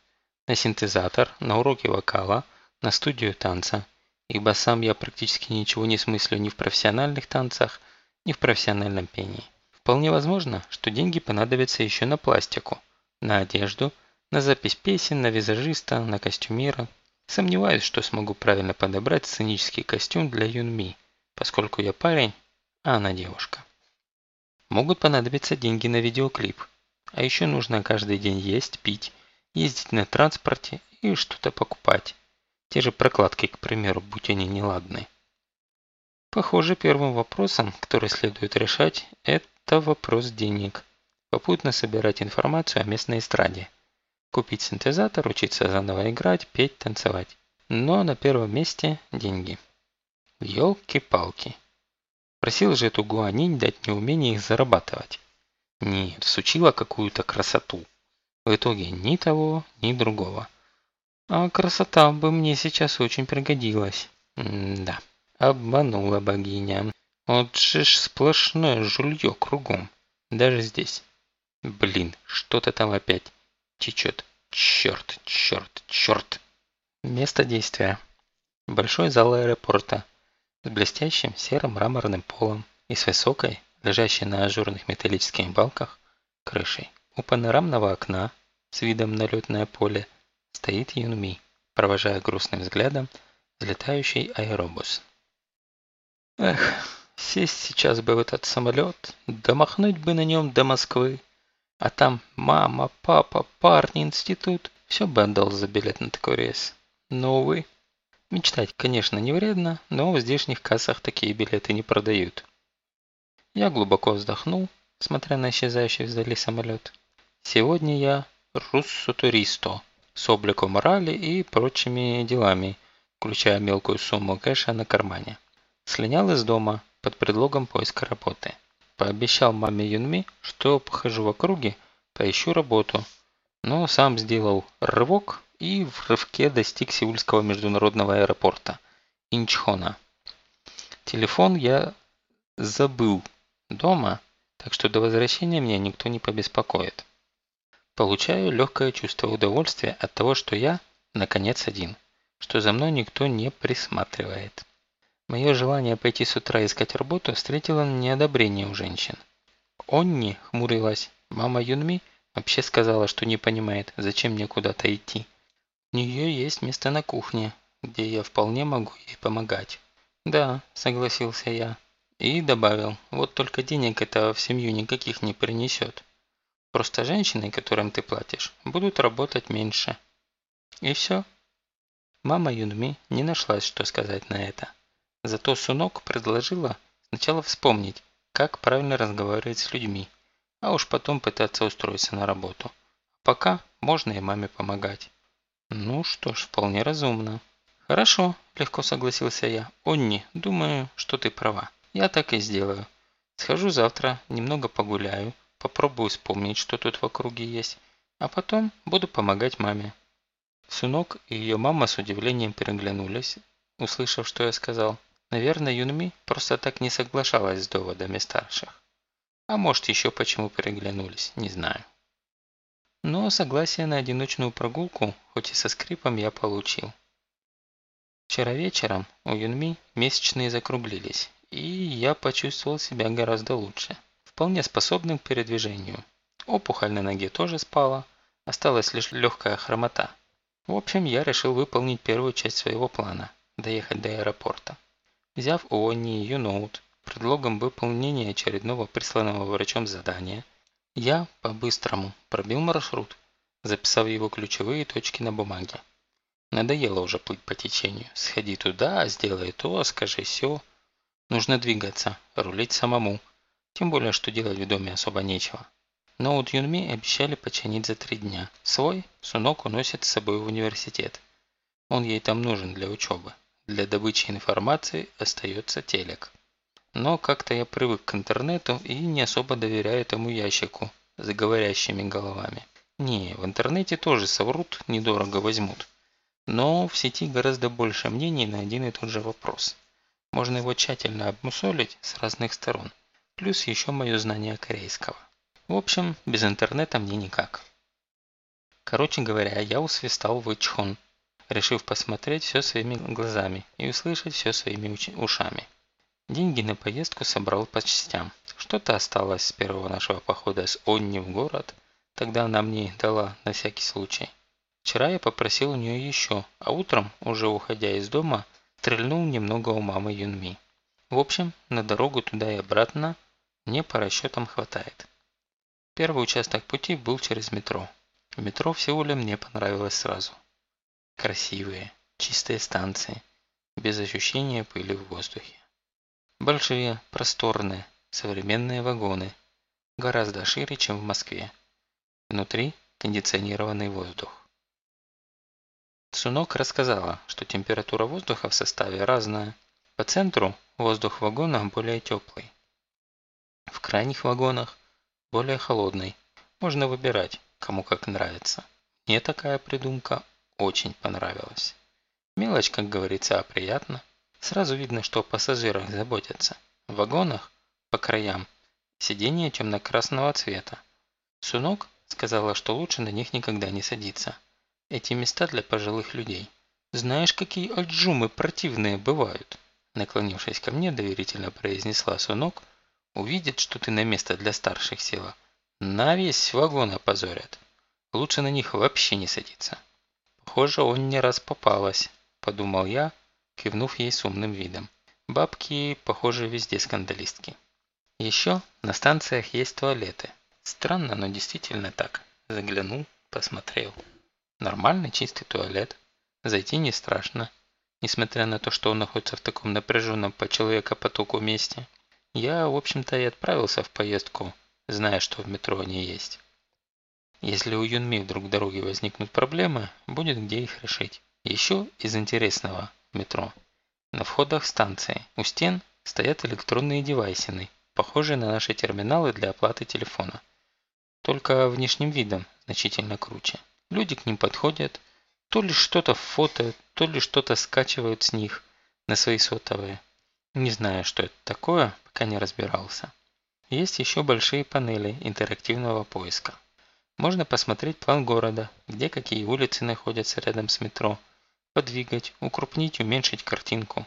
На синтезатор, на уроки вокала, на студию танца. Ибо сам я практически ничего не смыслю ни в профессиональных танцах, ни в профессиональном пении. Вполне возможно, что деньги понадобятся еще на пластику, на одежду, на запись песен, на визажиста, на костюмера. Сомневаюсь, что смогу правильно подобрать сценический костюм для Юнми, поскольку я парень, а она девушка. Могут понадобиться деньги на видеоклип. А еще нужно каждый день есть, пить, ездить на транспорте и что-то покупать. Те же прокладки, к примеру, будь они неладны. Похоже, первым вопросом, который следует решать, это вопрос денег. Попутно собирать информацию о местной эстраде. Купить синтезатор, учиться заново играть, петь, танцевать. Но на первом месте деньги. Ёлки-палки. Просил же эту гуанинь дать мне умение их зарабатывать. Нет, сучила какую-то красоту. В итоге ни того, ни другого. А красота бы мне сейчас очень пригодилась. М да, обманула богиня. Вот же ж сплошное жулье кругом. Даже здесь. Блин, что-то там опять течет. Черт, черт, черт. Место действия. Большой зал аэропорта с блестящим серым мраморным полом и с высокой, лежащей на ажурных металлических балках, крышей. У панорамного окна с видом на летное поле стоит Юнми, провожая грустным взглядом взлетающий аэробус. Эх, сесть сейчас бы в этот самолет, домахнуть бы на нем до Москвы, а там мама, папа, парни, институт. Все бы отдал за билет на такой рейс. Но, увы. Мечтать, конечно, не вредно, но в здешних кассах такие билеты не продают. Я глубоко вздохнул, смотря на исчезающий вдали самолет. Сегодня я руссо-туристо с обликом морали и прочими делами, включая мелкую сумму кэша на кармане. Слинял из дома под предлогом поиска работы. Пообещал маме Юнми, что похожу в округе, поищу работу. Но сам сделал рывок и в рывке достиг Сеульского международного аэропорта Инчхона. Телефон я забыл дома, так что до возвращения меня никто не побеспокоит. Получаю легкое чувство удовольствия от того, что я, наконец, один, что за мной никто не присматривает. Мое желание пойти с утра искать работу встретило неодобрение у женщин. Онни хмурилась. Мама Юнми вообще сказала, что не понимает, зачем мне куда-то идти. У нее есть место на кухне, где я вполне могу ей помогать. Да, согласился я. И добавил, вот только денег это в семью никаких не принесет. Просто женщины, которым ты платишь, будут работать меньше. И все. Мама Юнми не нашлась, что сказать на это. Зато Сунок предложила сначала вспомнить, как правильно разговаривать с людьми, а уж потом пытаться устроиться на работу. Пока можно и маме помогать. Ну что ж, вполне разумно. Хорошо, легко согласился я. Онни, думаю, что ты права. Я так и сделаю. Схожу завтра, немного погуляю, попробую вспомнить, что тут в округе есть, а потом буду помогать маме. Сунок и ее мама с удивлением переглянулись, услышав, что я сказал. Наверное, Юнми просто так не соглашалась с доводами старших. А может еще почему переглянулись, не знаю. Но согласие на одиночную прогулку, хоть и со скрипом, я получил. Вчера вечером у Юнми месячные закруглились, и я почувствовал себя гораздо лучше. Вполне способным к передвижению. Опухоль на ноге тоже спала, осталась лишь легкая хромота. В общем, я решил выполнить первую часть своего плана – доехать до аэропорта. Взяв у Они ее ноут, предлогом выполнения очередного присланного врачом задания, я по-быстрому пробил маршрут, записав его ключевые точки на бумаге. Надоело уже плыть по течению. Сходи туда, сделай то, скажи все. Нужно двигаться, рулить самому. Тем более, что делать в доме особо нечего. Ноут Юнми обещали починить за три дня. Свой Сунок уносит с собой в университет. Он ей там нужен для учебы. Для добычи информации остается телек. Но как-то я привык к интернету и не особо доверяю этому ящику с говорящими головами. Не, в интернете тоже соврут, недорого возьмут. Но в сети гораздо больше мнений на один и тот же вопрос. Можно его тщательно обмусолить с разных сторон. Плюс еще мое знание корейского. В общем, без интернета мне никак. Короче говоря, я усвистал в Ичхон, решив посмотреть все своими глазами и услышать все своими ушами. Деньги на поездку собрал по частям. Что-то осталось с первого нашего похода с Онни в город, тогда она мне дала на всякий случай. Вчера я попросил у нее еще, а утром, уже уходя из дома, стрельнул немного у мамы Юнми. В общем, на дорогу туда и обратно мне по расчетам хватает. Первый участок пути был через метро. Метро в Сеуле мне понравилось сразу. Красивые, чистые станции, без ощущения пыли в воздухе. Большие, просторные, современные вагоны, гораздо шире, чем в Москве. Внутри кондиционированный воздух. Сунок рассказала, что температура воздуха в составе разная. По центру воздух в вагонах более теплый. В крайних вагонах более холодный. Можно выбирать, кому как нравится. Мне такая придумка очень понравилась. Мелочь, как говорится, а приятно. Сразу видно, что о пассажирах заботятся. В вагонах, по краям, сиденья темно-красного цвета. Сунок сказала, что лучше на них никогда не садиться. Эти места для пожилых людей. Знаешь, какие отжумы противные бывают? Наклонившись ко мне, доверительно произнесла Сунок – Увидят, что ты на место для старших села. На весь вагон опозорят. Лучше на них вообще не садиться. Похоже, он не раз попалась, подумал я, кивнув ей с умным видом. Бабки, похоже, везде скандалистки. Еще на станциях есть туалеты. Странно, но действительно так. Заглянул, посмотрел. Нормальный чистый туалет. Зайти не страшно, несмотря на то, что он находится в таком напряженном по человека потоку месте. Я, в общем-то, и отправился в поездку, зная, что в метро они есть. Если у Юнми вдруг в дороге возникнут проблемы, будет где их решить. Еще из интересного метро. На входах станции у стен стоят электронные девайсины, похожие на наши терминалы для оплаты телефона. Только внешним видом значительно круче. Люди к ним подходят, то ли что-то фото, то ли что-то скачивают с них на свои сотовые. Не знаю, что это такое, пока не разбирался. Есть еще большие панели интерактивного поиска. Можно посмотреть план города, где какие улицы находятся рядом с метро, подвигать, укрупнить, уменьшить картинку.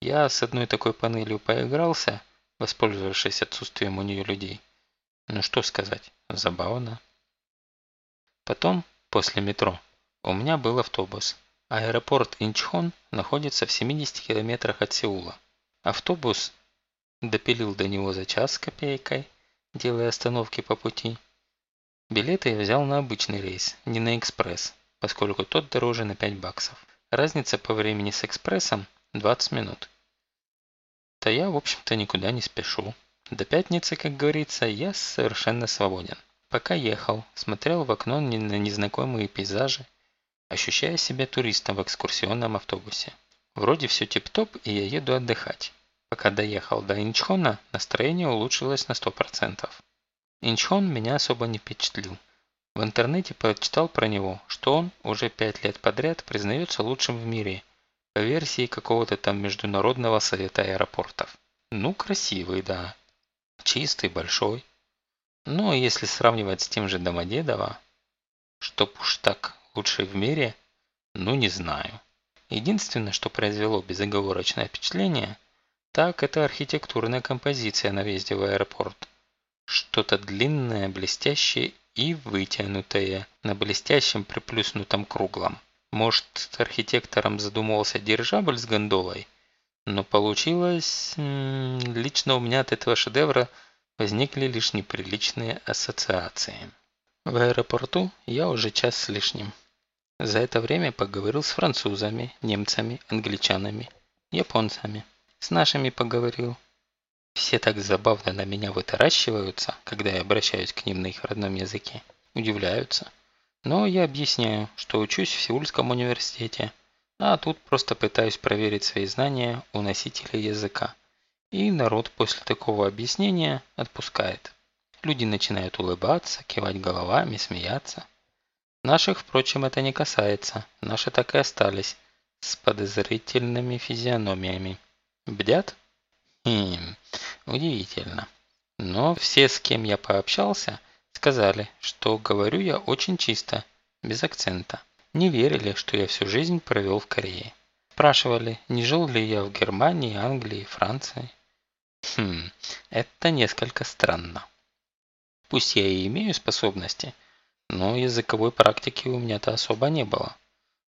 Я с одной такой панелью поигрался, воспользовавшись отсутствием у нее людей. Ну что сказать, забавно. Потом, после метро, у меня был автобус. Аэропорт Инчхон находится в 70 километрах от Сеула. Автобус допилил до него за час с копейкой, делая остановки по пути. Билеты я взял на обычный рейс, не на экспресс, поскольку тот дороже на 5 баксов. Разница по времени с экспрессом 20 минут. То я, в общем-то, никуда не спешу. До пятницы, как говорится, я совершенно свободен. Пока ехал, смотрел в окно на незнакомые пейзажи, ощущая себя туристом в экскурсионном автобусе. Вроде все тип-топ, и я еду отдыхать. Пока доехал до Инчхона, настроение улучшилось на 100%. Инчхон меня особо не впечатлил. В интернете прочитал про него, что он уже пять лет подряд признается лучшим в мире, по версии какого-то там Международного совета аэропортов. Ну, красивый, да. Чистый, большой. Но если сравнивать с тем же Домодедово, чтоб уж так лучший в мире, ну не знаю. Единственное, что произвело безоговорочное впечатление – так, это архитектурная композиция на въезде в аэропорт. Что-то длинное, блестящее и вытянутое, на блестящем приплюснутом круглом. Может, архитектором задумывался дирижабль с гондолой? Но получилось... Лично у меня от этого шедевра возникли лишь неприличные ассоциации. В аэропорту я уже час с лишним. За это время поговорил с французами, немцами, англичанами, японцами. С нашими поговорил. Все так забавно на меня вытаращиваются, когда я обращаюсь к ним на их родном языке. Удивляются. Но я объясняю, что учусь в Сеульском университете, а тут просто пытаюсь проверить свои знания у носителя языка. И народ после такого объяснения отпускает. Люди начинают улыбаться, кивать головами, смеяться. Наших, впрочем, это не касается. Наши так и остались с подозрительными физиономиями. Бдят? Хм, удивительно. Но все, с кем я пообщался, Сказали, что говорю я очень чисто, без акцента. Не верили, что я всю жизнь провел в Корее. Спрашивали, не жил ли я в Германии, Англии, Франции. Хм, это несколько странно. Пусть я и имею способности, но языковой практики у меня-то особо не было.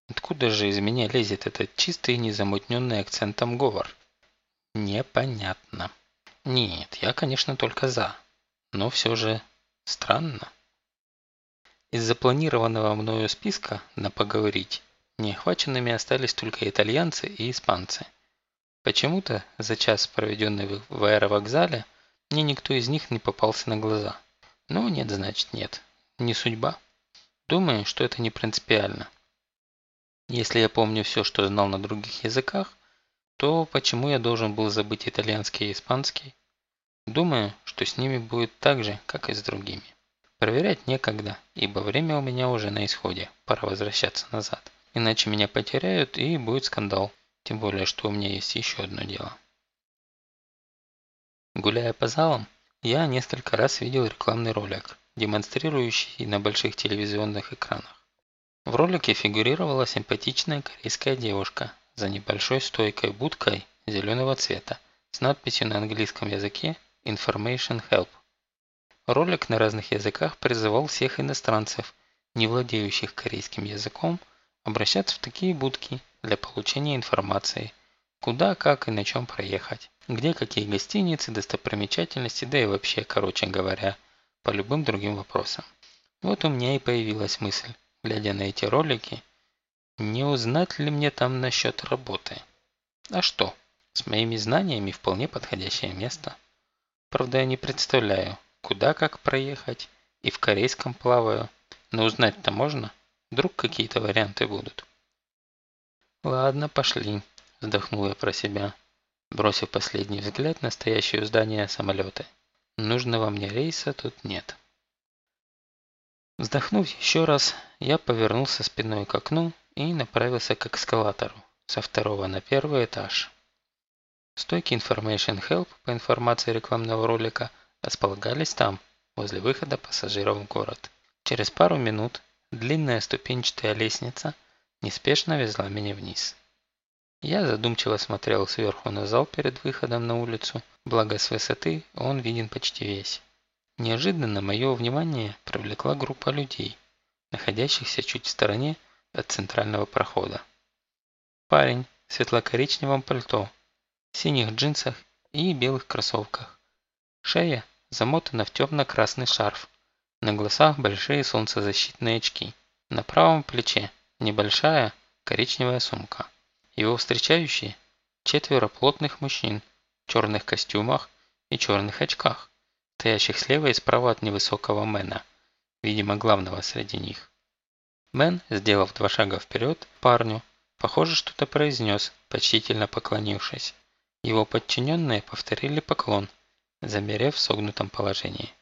Откуда же из меня лезет этот чистый, незамутненный акцентом говор? Непонятно. Нет, я, конечно, только за. Но все же странно. Из запланированного мною списка на поговорить неохваченными остались только итальянцы и испанцы. Почему-то за час, проведенный в аэровокзале, мне никто из них не попался на глаза. Ну, нет, значит нет. Не судьба. Думаю, что это не принципиально. Если я помню все, что знал на других языках, то почему я должен был забыть итальянский и испанский? Думаю, что с ними будет так же, как и с другими. Проверять некогда, ибо время у меня уже на исходе, пора возвращаться назад. Иначе меня потеряют и будет скандал. Тем более, что у меня есть еще одно дело. Гуляя по залам, я несколько раз видел рекламный ролик, демонстрирующий на больших телевизионных экранах. В ролике фигурировала симпатичная корейская девушка за небольшой стойкой будкой зеленого цвета с надписью на английском языке Information Help. Ролик на разных языках призывал всех иностранцев, не владеющих корейским языком, обращаться в такие будки для получения информации, куда, как и на чем проехать, где какие гостиницы, достопримечательности, да и вообще, короче говоря, по любым другим вопросам. Вот у меня и появилась мысль, глядя на эти ролики, не узнать ли мне там насчет работы. А что, с моими знаниями вполне подходящее место. Правда, я не представляю, куда как проехать, и в корейском плаваю, но узнать-то можно. Вдруг какие-то варианты будут. Ладно, пошли, вздохнул я про себя, бросив последний взгляд на стоящее здание самолеты. Нужного мне рейса тут нет. Вздохнув еще раз, я повернулся спиной к окну и направился к эскалатору со второго на первый этаж. Стойки Information Help по информации рекламного ролика располагались там, возле выхода пассажиров в город. Через пару минут Длинная ступенчатая лестница неспешно везла меня вниз. Я задумчиво смотрел сверху на зал перед выходом на улицу, благо с высоты он виден почти весь. Неожиданно мое внимание привлекла группа людей, находящихся чуть в стороне от центрального прохода. Парень в светло-коричневом пальто, синих джинсах и белых кроссовках. Шея замотана в темно-красный шарф, на глазах большие солнцезащитные очки. На правом плече небольшая коричневая сумка. Его встречающие четверо плотных мужчин в черных костюмах и черных очках, стоящих слева и справа от невысокого Мэна, видимо главного среди них. Мэн, сделав два шага вперед, парню, похоже, что-то произнес, почтительно поклонившись. Его подчиненные повторили поклон, замерев в согнутом положении.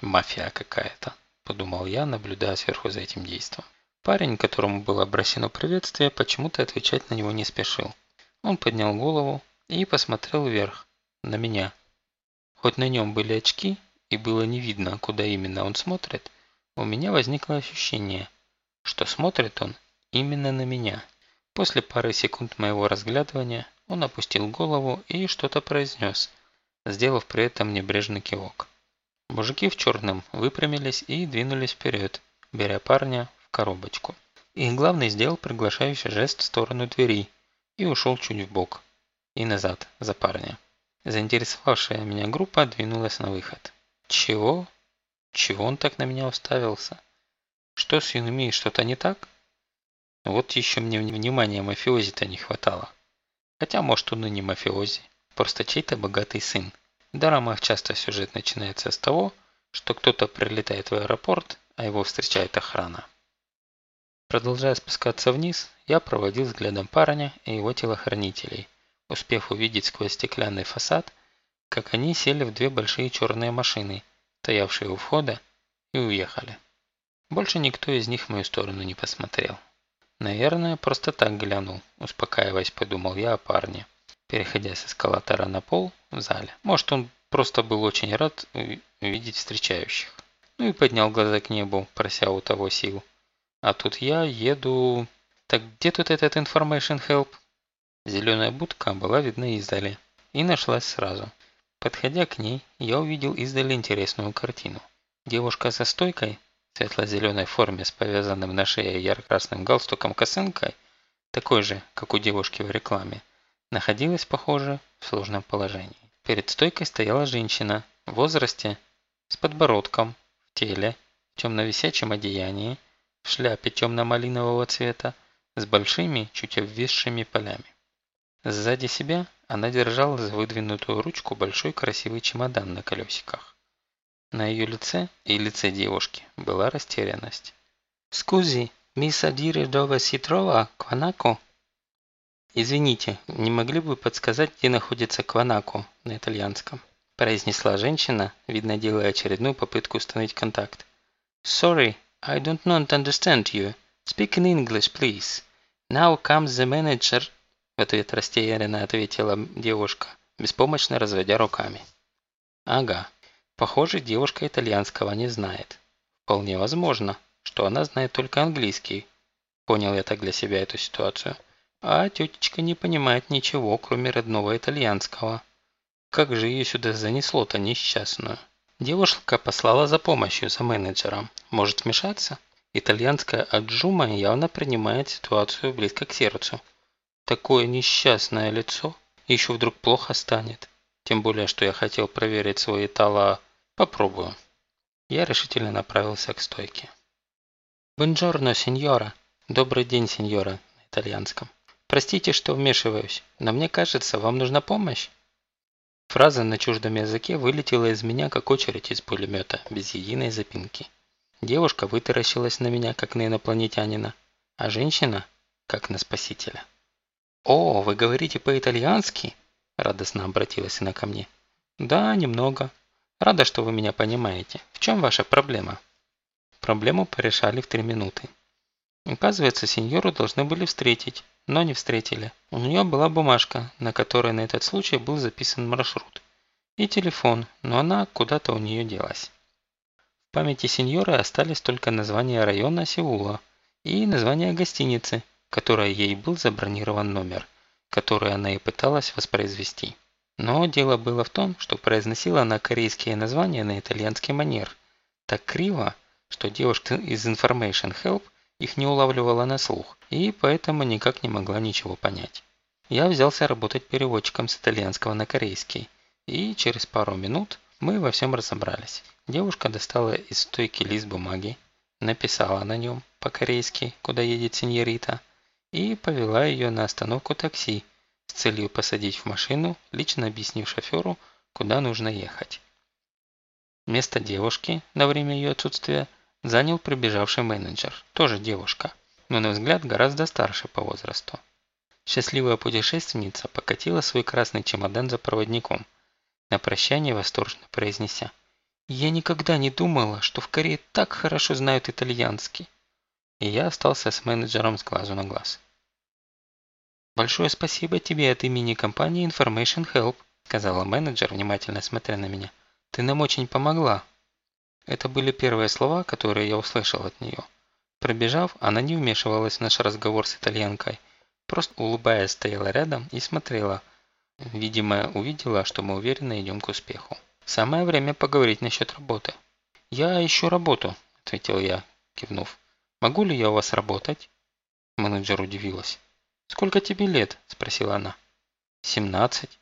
«Мафия какая-то», – подумал я, наблюдая сверху за этим действом. Парень, которому было обращено приветствие, почему-то отвечать на него не спешил. Он поднял голову и посмотрел вверх, на меня. Хоть на нем были очки, и было не видно, куда именно он смотрит, у меня возникло ощущение, что смотрит он именно на меня. После пары секунд моего разглядывания он опустил голову и что-то произнес, сделав при этом небрежный кивок. Мужики в черном выпрямились и двинулись вперед, беря парня в коробочку. Их главный сделал приглашающий жест в сторону двери и ушел чуть в бок и назад, за парня. Заинтересовавшая меня группа двинулась на выход. Чего? Чего он так на меня уставился? Что с Юнми, что-то не так? Вот еще мне внимания мафиози-то не хватало. Хотя, может, он и не мафиози, просто чей-то богатый сын. В дорамах часто сюжет начинается с того, что кто-то прилетает в аэропорт, а его встречает охрана. Продолжая спускаться вниз, я проводил взглядом парня и его телохранителей, успев увидеть сквозь стеклянный фасад, как они сели в две большие черные машины, стоявшие у входа, и уехали. Больше никто из них в мою сторону не посмотрел. Наверное, просто так глянул, успокаиваясь, подумал я о парне переходя с эскалатора на пол в зале. Может, он просто был очень рад увидеть встречающих. Ну и поднял глаза к небу, прося у того сил. А тут я еду... Так где тут этот information help? Зеленая будка была видна издали и нашлась сразу. Подходя к ней, я увидел издали интересную картину. Девушка за стойкой, в светло-зеленой форме с повязанным на шее ярко-красным галстуком косынкой, такой же, как у девушки в рекламе, находилась, похоже, в сложном положении. Перед стойкой стояла женщина в возрасте, с подбородком, в теле, в темно-висячем одеянии, в шляпе темно-малинового цвета, с большими, чуть обвисшими полями. Сзади себя она держала за выдвинутую ручку большой красивый чемодан на колесиках. На ее лице и лице девушки была растерянность. «Скузи, мисс Адиридова Ситрова, Кванако?» «Извините, не могли бы подсказать, где находится Кванако на итальянском?» произнесла женщина, видно делая очередную попытку установить контакт. «Sorry, I don't not understand you. Speak in English, please. Now comes the manager ответ растерянно ответила девушка, беспомощно разводя руками. Ага, похоже, девушка итальянского не знает. Вполне возможно, что она знает только английский. Понял я так для себя эту ситуацию. А тетечка не понимает ничего, кроме родного итальянского. Как же ее сюда занесло-то несчастную? Девушка послала за помощью, за менеджером. Может вмешаться? Итальянская аджума явно принимает ситуацию близко к сердцу такое несчастное лицо, еще вдруг плохо станет. Тем более, что я хотел проверить свои тала. Попробую. Я решительно направился к стойке. «Бонджорно, сеньора!» «Добрый день, сеньора» на итальянском. «Простите, что вмешиваюсь, но мне кажется, вам нужна помощь?» Фраза на чуждом языке вылетела из меня, как очередь из пулемета, без единой запинки. Девушка вытаращилась на меня, как на инопланетянина, а женщина, как на спасителя. «О, вы говорите по-итальянски?» – радостно обратилась она ко мне. «Да, немного. Рада, что вы меня понимаете. В чем ваша проблема?» Проблему порешали в три минуты. Оказывается, сеньору должны были встретить, но не встретили. У нее была бумажка, на которой на этот случай был записан маршрут. И телефон, но она куда-то у нее делась. В памяти сеньоры остались только название района Сеула и название гостиницы, которой ей был забронирован номер, который она и пыталась воспроизвести. Но дело было в том, что произносила она корейские названия на итальянский манер, так криво, что девушка из Information Help их не улавливала на слух, и поэтому никак не могла ничего понять. Я взялся работать переводчиком с итальянского на корейский, и через пару минут мы во всем разобрались. Девушка достала из стойки лист бумаги, написала на нем по-корейски, куда едет сеньорита, и повела ее на остановку такси с целью посадить в машину, лично объяснив шоферу, куда нужно ехать. Место девушки на время ее отсутствия занял прибежавший менеджер, тоже девушка, но на взгляд гораздо старше по возрасту. Счастливая путешественница покатила свой красный чемодан за проводником, на прощание восторженно произнеся «Я никогда не думала, что в Корее так хорошо знают итальянский» и я остался с менеджером с глазу на глаз. «Большое спасибо тебе от имени компании Information Help», сказала менеджер, внимательно смотря на меня. «Ты нам очень помогла». Это были первые слова, которые я услышал от нее. Пробежав, она не вмешивалась в наш разговор с итальянкой, просто улыбаясь стояла рядом и смотрела. Видимо, увидела, что мы уверенно идем к успеху. Самое время поговорить насчет работы. «Я ищу работу», – ответил я, кивнув. Могу ли я у вас работать?» Менеджер удивилась. «Сколько тебе лет?» – спросила она. «Семнадцать».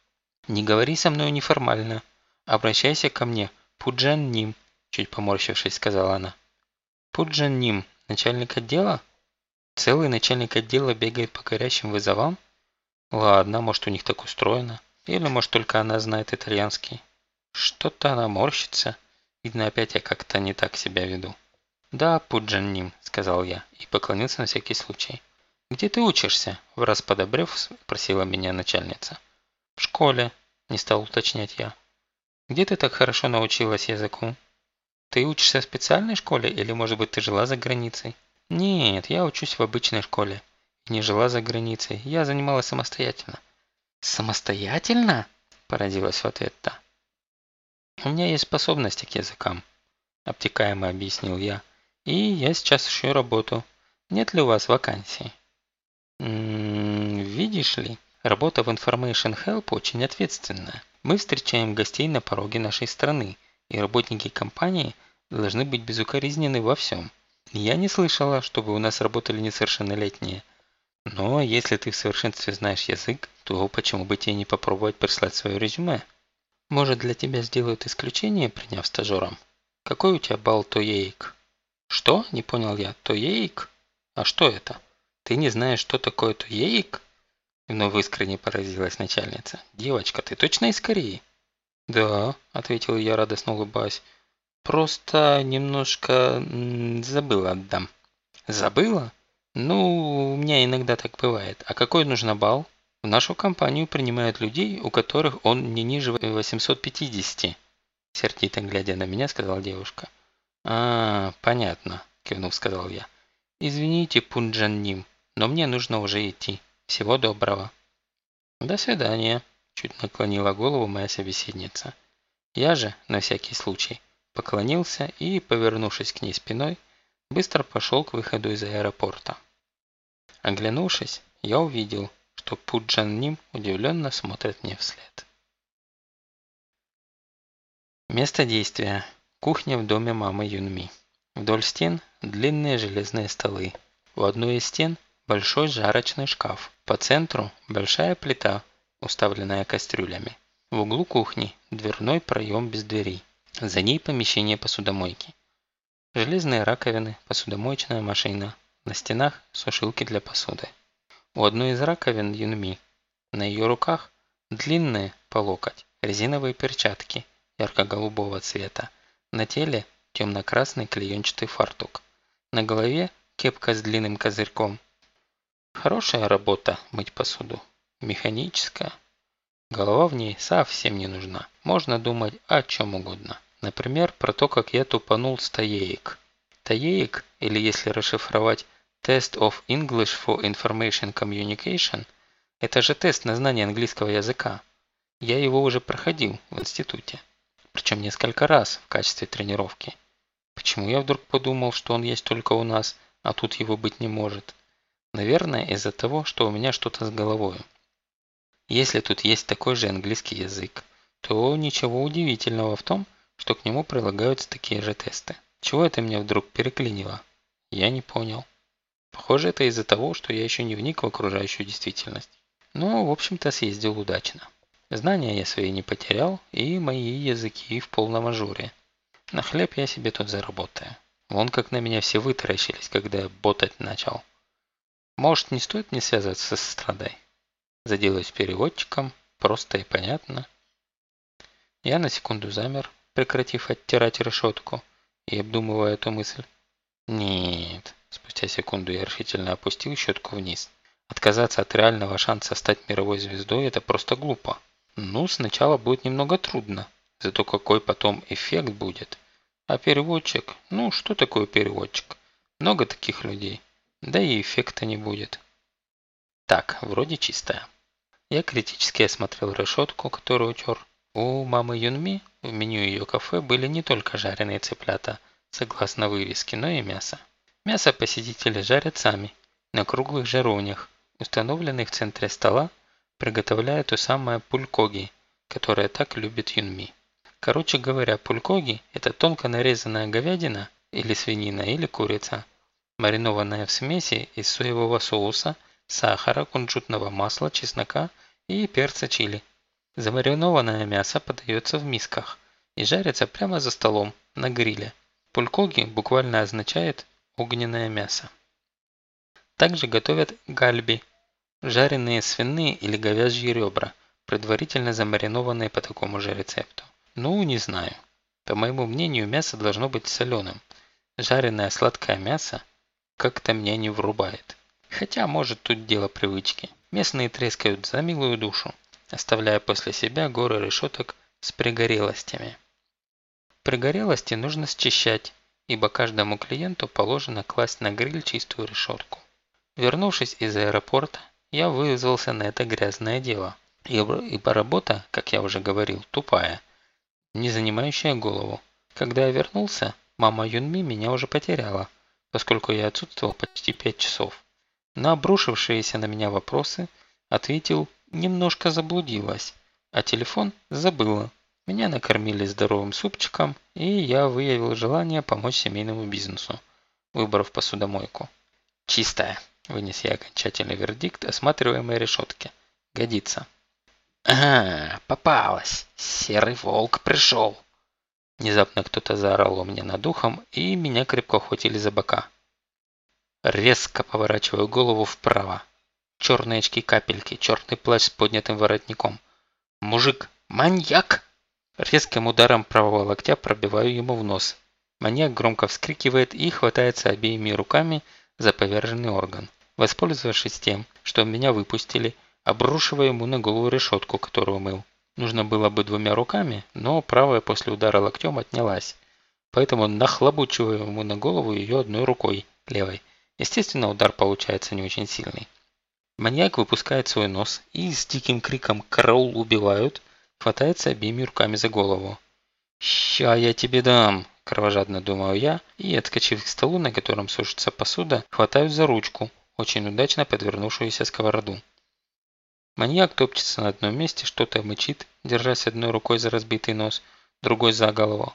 «Не говори со мной неформально. Обращайся ко мне. Пуджан Ним», – чуть поморщившись, сказала она. «Пуджан Ним, начальник отдела?» «Целый начальник отдела бегает по горящим вызовам?» «Ладно, может, у них так устроено. Или, может, только она знает итальянский». «Что-то она морщится. Видно, опять я как-то не так себя веду». «Да, Пуджанним», – сказал я и поклонился на всякий случай. «Где ты учишься?» – враз подобрев, спросила меня начальница. «В школе», – не стал уточнять я. «Где ты так хорошо научилась языку?» «Ты учишься в специальной школе или, может быть, ты жила за границей?» «Нет, я учусь в обычной школе. Не жила за границей, я занималась самостоятельно». «Самостоятельно?» – поразилась в ответ та. «У меня есть способности к языкам. – обтекаемо объяснил я. «И я сейчас ищу работу. Нет ли у вас вакансий?» М -м, «Видишь ли, работа в Information Help очень ответственная. Мы встречаем гостей на пороге нашей страны, и работники компании должны быть безукоризнены во всем. Я не слышала, чтобы у нас работали несовершеннолетние. Но если ты в совершенстве знаешь язык, то почему бы тебе не попробовать прислать свое резюме? Может, для тебя сделают исключение, приняв стажером? Какой у тебя балл ТОЕИК? Что? Не понял я. ТОЕИК? А что это? Ты не знаешь, что такое ТОЕИК? Вновь искренне поразилась начальница. Девочка, ты точно из Кореи? Да, ответил я, радостно улыбаясь. Просто немножко забыла отдам. Забыла? Ну, у меня иногда так бывает. А какой нужно балл? В нашу компанию принимают людей, у которых он не ниже 850. Сердито глядя на меня, сказала девушка. А, понятно, кивнув, сказал я. Извините, Пунджан Ним, но мне нужно уже идти. Всего доброго. До свидания, чуть наклонила голову моя собеседница. Я же, на всякий случай, поклонился и, повернувшись к ней спиной, быстро пошел к выходу из аэропорта. Оглянувшись, я увидел, что Пуджан Ним удивленно смотрит мне вслед. Место действия. Кухня в доме мамы Юнми. Вдоль стен длинные железные столы. У одной из стен большой жарочный шкаф. По центру большая плита, уставленная кастрюлями. В углу кухни дверной проем без дверей. За ней помещение посудомойки. Железные раковины, посудомоечная машина. На стенах сушилки для посуды. У одной из раковин Юнми на ее руках длинные по локоть резиновые перчатки ярко-голубого цвета. На теле темно-красный клеенчатый фартук. На голове кепка с длинным козырьком. Хорошая работа мыть посуду. Механическая. Голова в ней совсем не нужна. Можно думать о чем угодно. Например, про то, как я тупанул с таеек. Таеек, или если расшифровать Test of English for Information Communication – это же тест на знание английского языка. Я его уже проходил в институте. Причем несколько раз в качестве тренировки. Почему я вдруг подумал, что он есть только у нас, а тут его быть не может? Наверное, из-за того, что у меня что-то с головой. Если тут есть такой же английский язык, то ничего удивительного в том, что к нему прилагаются такие же тесты. Чего это мне вдруг переклинило? Я не понял. Похоже, это из-за того, что я еще не вник в окружающую действительность. Но, в общем-то, съездил удачно. Знания я свои не потерял, и мои языки в полном ажуре. На хлеб я себе тут заработаю. Вон как на меня все вытаращились, когда я ботать начал. Может, не стоит мне связываться с страдой? Заделаюсь переводчиком, просто и понятно. Я на секунду замер, прекратив оттирать решетку и обдумывая эту мысль. Нет, Спустя секунду я решительно опустил щетку вниз. Отказаться от реального шанса стать мировой звездой – это просто глупо. Ну, сначала будет немного трудно, зато какой потом эффект будет. А переводчик? Ну, что такое переводчик? Много таких людей. Да и эффекта не будет. Так, вроде чистая. Я критически осмотрел решетку, которую утер. У мамы Юнми в меню ее кафе были не только жареные цыплята, согласно вывеске, но и мясо. Мясо посетители жарят сами, на круглых жаровнях, установленных в центре стола, приготовляя то самое пулькоги, которое так любит Юнми. Короче говоря, пулькоги – это тонко нарезанная говядина или свинина или курица, маринованная в смеси из соевого соуса, сахара, кунжутного масла, чеснока и перца чили. Замаринованное мясо подается в мисках и жарится прямо за столом, на гриле. Пулькоги буквально означает огненное мясо. Также готовят гальби – жареные свиные или говяжьи ребра, предварительно замаринованные по такому же рецепту. Ну, не знаю. По моему мнению, мясо должно быть соленым. Жареное сладкое мясо как-то меня не врубает. Хотя, может, тут дело привычки. Местные трескают за милую душу, оставляя после себя горы решеток с пригорелостями. Пригорелости нужно счищать, ибо каждому клиенту положено класть на гриль чистую решетку. Вернувшись из аэропорта, я вызвался на это грязное дело, ибо работа, как я уже говорил, тупая, не занимающая голову. Когда я вернулся, Мама Юнми меня уже потеряла, поскольку я отсутствовал почти пять часов. На обрушившиеся на меня вопросы ответил «немножко заблудилась», а телефон забыла. Меня накормили здоровым супчиком, и я выявил желание помочь семейному бизнесу, выбрав посудомойку. «Чистая», – вынес я окончательный вердикт осматриваемой решетки. «Годится». «Ага, попалась! Серый волк пришел!» Внезапно кто-то заорал у меня над ухом, и меня крепко охватили за бока. Резко поворачиваю голову вправо. Черные очки-капельки, черный плащ с поднятым воротником. «Мужик! Маньяк!» Резким ударом правого локтя пробиваю ему в нос. Маньяк громко вскрикивает и хватается обеими руками за поверженный орган. Воспользовавшись тем, что меня выпустили, обрушиваю ему на голову решетку, которую мыл. Нужно было бы двумя руками, но правая после удара локтем отнялась. Поэтому нахлобучиваю ему на голову ее одной рукой, левой. Естественно, удар получается не очень сильный. Маньяк выпускает свой нос и с диким криком «Караул убивают!» хватается обеими руками за голову. «Ща я тебе дам!» – кровожадно думаю я, и, отскочив к столу, на котором сушится посуда, хватаю за ручку, очень удачно подвернувшуюся сковороду. Маньяк топчется на одном месте, что-то мычит, держась одной рукой за разбитый нос, другой за голову.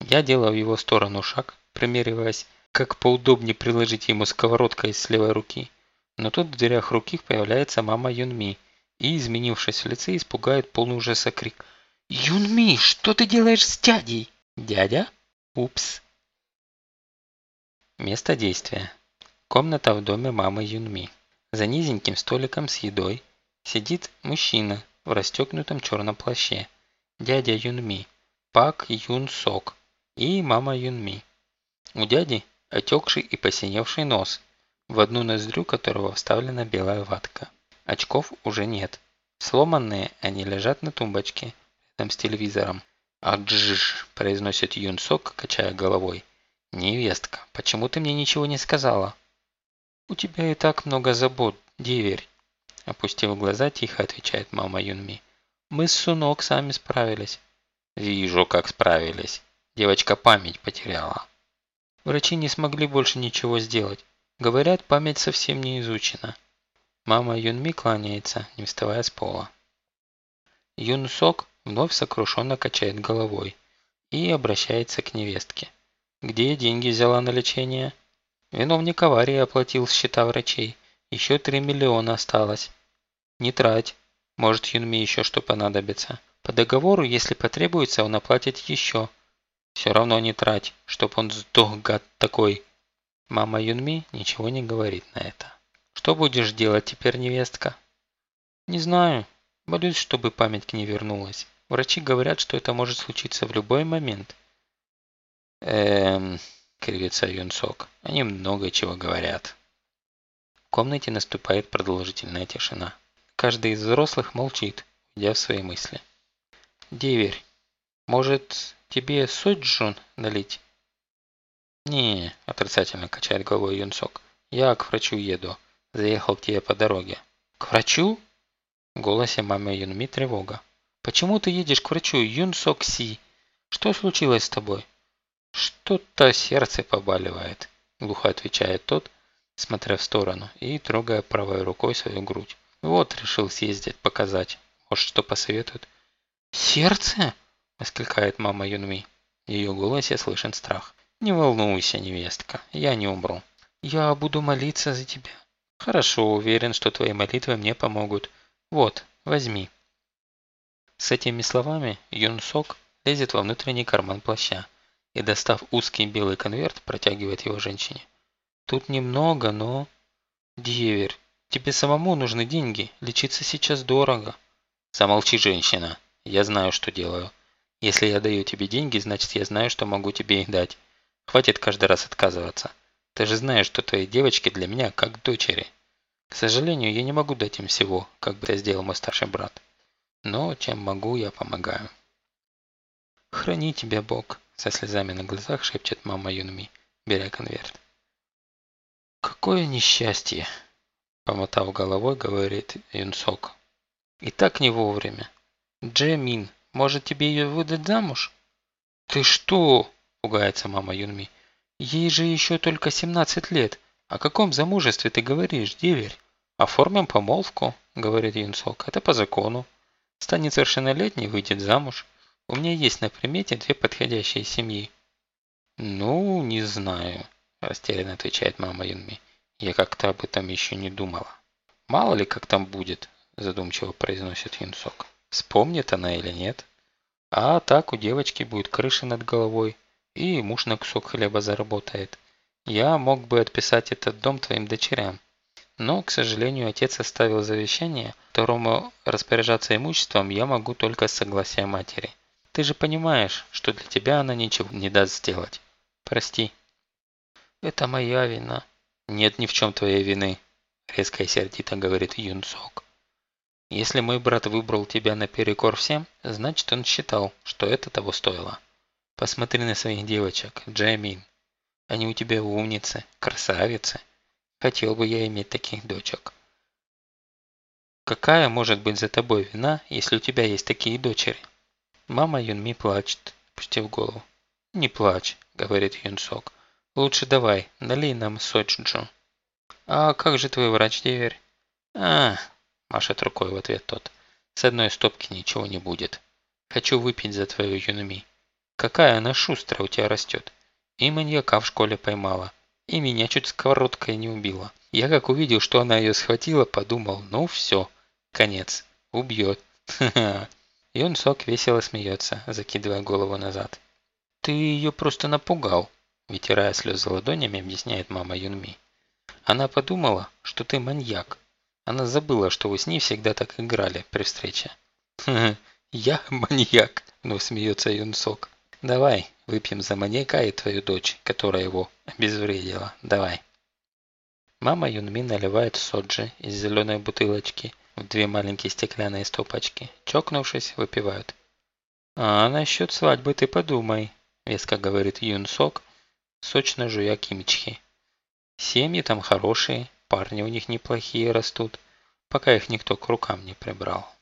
Я делаю в его сторону шаг, примериваясь, как поудобнее приложить ему сковородкой с левой руки. Но тут в дверях руки появляется мама Юнми и, изменившись в лице, испугает полный ужаса крик. «Юнми, что ты делаешь с дядей?» «Дядя? Упс!» Место действия. Комната в доме мамы Юнми. За низеньким столиком с едой сидит мужчина в расстегнутом черном плаще. Дядя Юнми, Пак Юн Сок и мама Юнми. У дяди отекший и посиневший нос, в одну ноздрю которого вставлена белая ватка. Очков уже нет. Сломанные они лежат на тумбочке, рядом с телевизором. «Аджж!» – произносит Юн Сок, качая головой. «Невестка, почему ты мне ничего не сказала?» «У тебя и так много забот, деверь!» Опустив глаза, тихо отвечает мама Юнми. «Мы с Сунок сами справились». «Вижу, как справились. Девочка память потеряла». Врачи не смогли больше ничего сделать. Говорят, память совсем не изучена. Мама Юнми кланяется, не вставая с пола. Юн Сок вновь сокрушенно качает головой и обращается к невестке. «Где деньги взяла на лечение?» Виновник аварии оплатил счета врачей. Еще три миллиона осталось. Не трать. Может Юнми еще что понадобится. По договору, если потребуется, он оплатит еще. Все равно не трать, чтоб он сдох, гад такой. Мама Юнми ничего не говорит на это. Что будешь делать теперь, невестка? Не знаю. Молюсь, чтобы память к ней вернулась. Врачи говорят, что это может случиться в любой момент. Эм, кривится Юнсок. Они много чего говорят. В комнате наступает продолжительная тишина. Каждый из взрослых молчит, идя в свои мысли. Деверь, может, тебе соджун налить?» «Не», – отрицательно качает головой Юнсок. «Я к врачу еду. Заехал к тебе по дороге». «К врачу?» В голосе мамы Юнми тревога. «Почему ты едешь к врачу, Юнсок Си? Что случилось с тобой?» «Что-то сердце побаливает», – глухо отвечает тот, смотря в сторону и трогая правой рукой свою грудь. «Вот, решил съездить, показать. Может, что посоветует?» «Сердце?» – воскликает мама Юнми. В ее голосе слышен страх. «Не волнуйся, невестка, я не умру. Я буду молиться за тебя». «Хорошо, уверен, что твои молитвы мне помогут. Вот, возьми». С этими словами Юн Сок лезет во внутренний карман плаща и, достав узкий белый конверт, протягивает его женщине. «Тут немного, но...» «Деверь, тебе самому нужны деньги, лечиться сейчас дорого». «Замолчи, женщина, я знаю, что делаю. Если я даю тебе деньги, значит я знаю, что могу тебе их дать. Хватит каждый раз отказываться. Ты же знаешь, что твои девочки для меня как дочери. К сожалению, я не могу дать им всего, как бы это сделал мой старший брат. Но чем могу, я помогаю. «Храни тебя Бог», – со слезами на глазах шепчет мама Юнми, беря конверт. «Какое несчастье!» – помотав головой, говорит Юнсок. «И так не вовремя. Джемин, может тебе ее выдать замуж?» «Ты что?» – пугается мама Юнми. Ей же еще только 17 лет. О каком замужестве ты говоришь, деверь? Оформим помолвку, говорит Юнсок. Это по закону. Станет совершеннолетней, выйдет замуж. У меня есть на примете две подходящие семьи. Ну, не знаю, растерянно отвечает мама Юнми. Я как-то об этом еще не думала. Мало ли как там будет, задумчиво произносит Юнсок. Вспомнит она или нет. А так у девочки будет крыша над головой, и муж на кусок хлеба заработает. Я мог бы отписать этот дом твоим дочерям. Но, к сожалению, отец оставил завещание, которому распоряжаться имуществом я могу только с согласия матери. Ты же понимаешь, что для тебя она ничего не даст сделать. Прости. Это моя вина. Нет ни в чем твоей вины, резко и сердито говорит Юнсок. Если мой брат выбрал тебя наперекор всем, значит он считал, что это того стоило. Посмотри на своих девочек, Джаймин. Они у тебя умницы, красавицы. Хотел бы я иметь таких дочек. Какая может быть за тобой вина, если у тебя есть такие дочери? Мама Юнми плачет, пустив голову. Не плачь, говорит Юнсок. Лучше давай, налей нам соджу. А как же твой врач, деверь? А, Машет рукой в ответ тот. С одной стопки ничего не будет. Хочу выпить за твою Юнми. Какая она шустрая у тебя растет. И маньяка в школе поймала. И меня чуть сковородкой не убила. Я как увидел, что она ее схватила, подумал, ну все, конец, убьет. И он сок весело смеется, закидывая голову назад. Ты ее просто напугал, вытирая слезы ладонями, объясняет мама Юнми. Она подумала, что ты маньяк, она забыла, что вы с ней всегда так играли при встрече. «Я маньяк!» – вновь смеется Юнсок. «Давай, выпьем за маньяка и твою дочь, которая его обезвредила. Давай!» Мама Юнми наливает соджи из зеленой бутылочки в две маленькие стеклянные стопочки. Чокнувшись, выпивают. «А насчет свадьбы ты подумай», – веско говорит Юнсок, сочно жуя кимчхи. «Семьи там хорошие, парни у них неплохие растут, пока их никто к рукам не прибрал.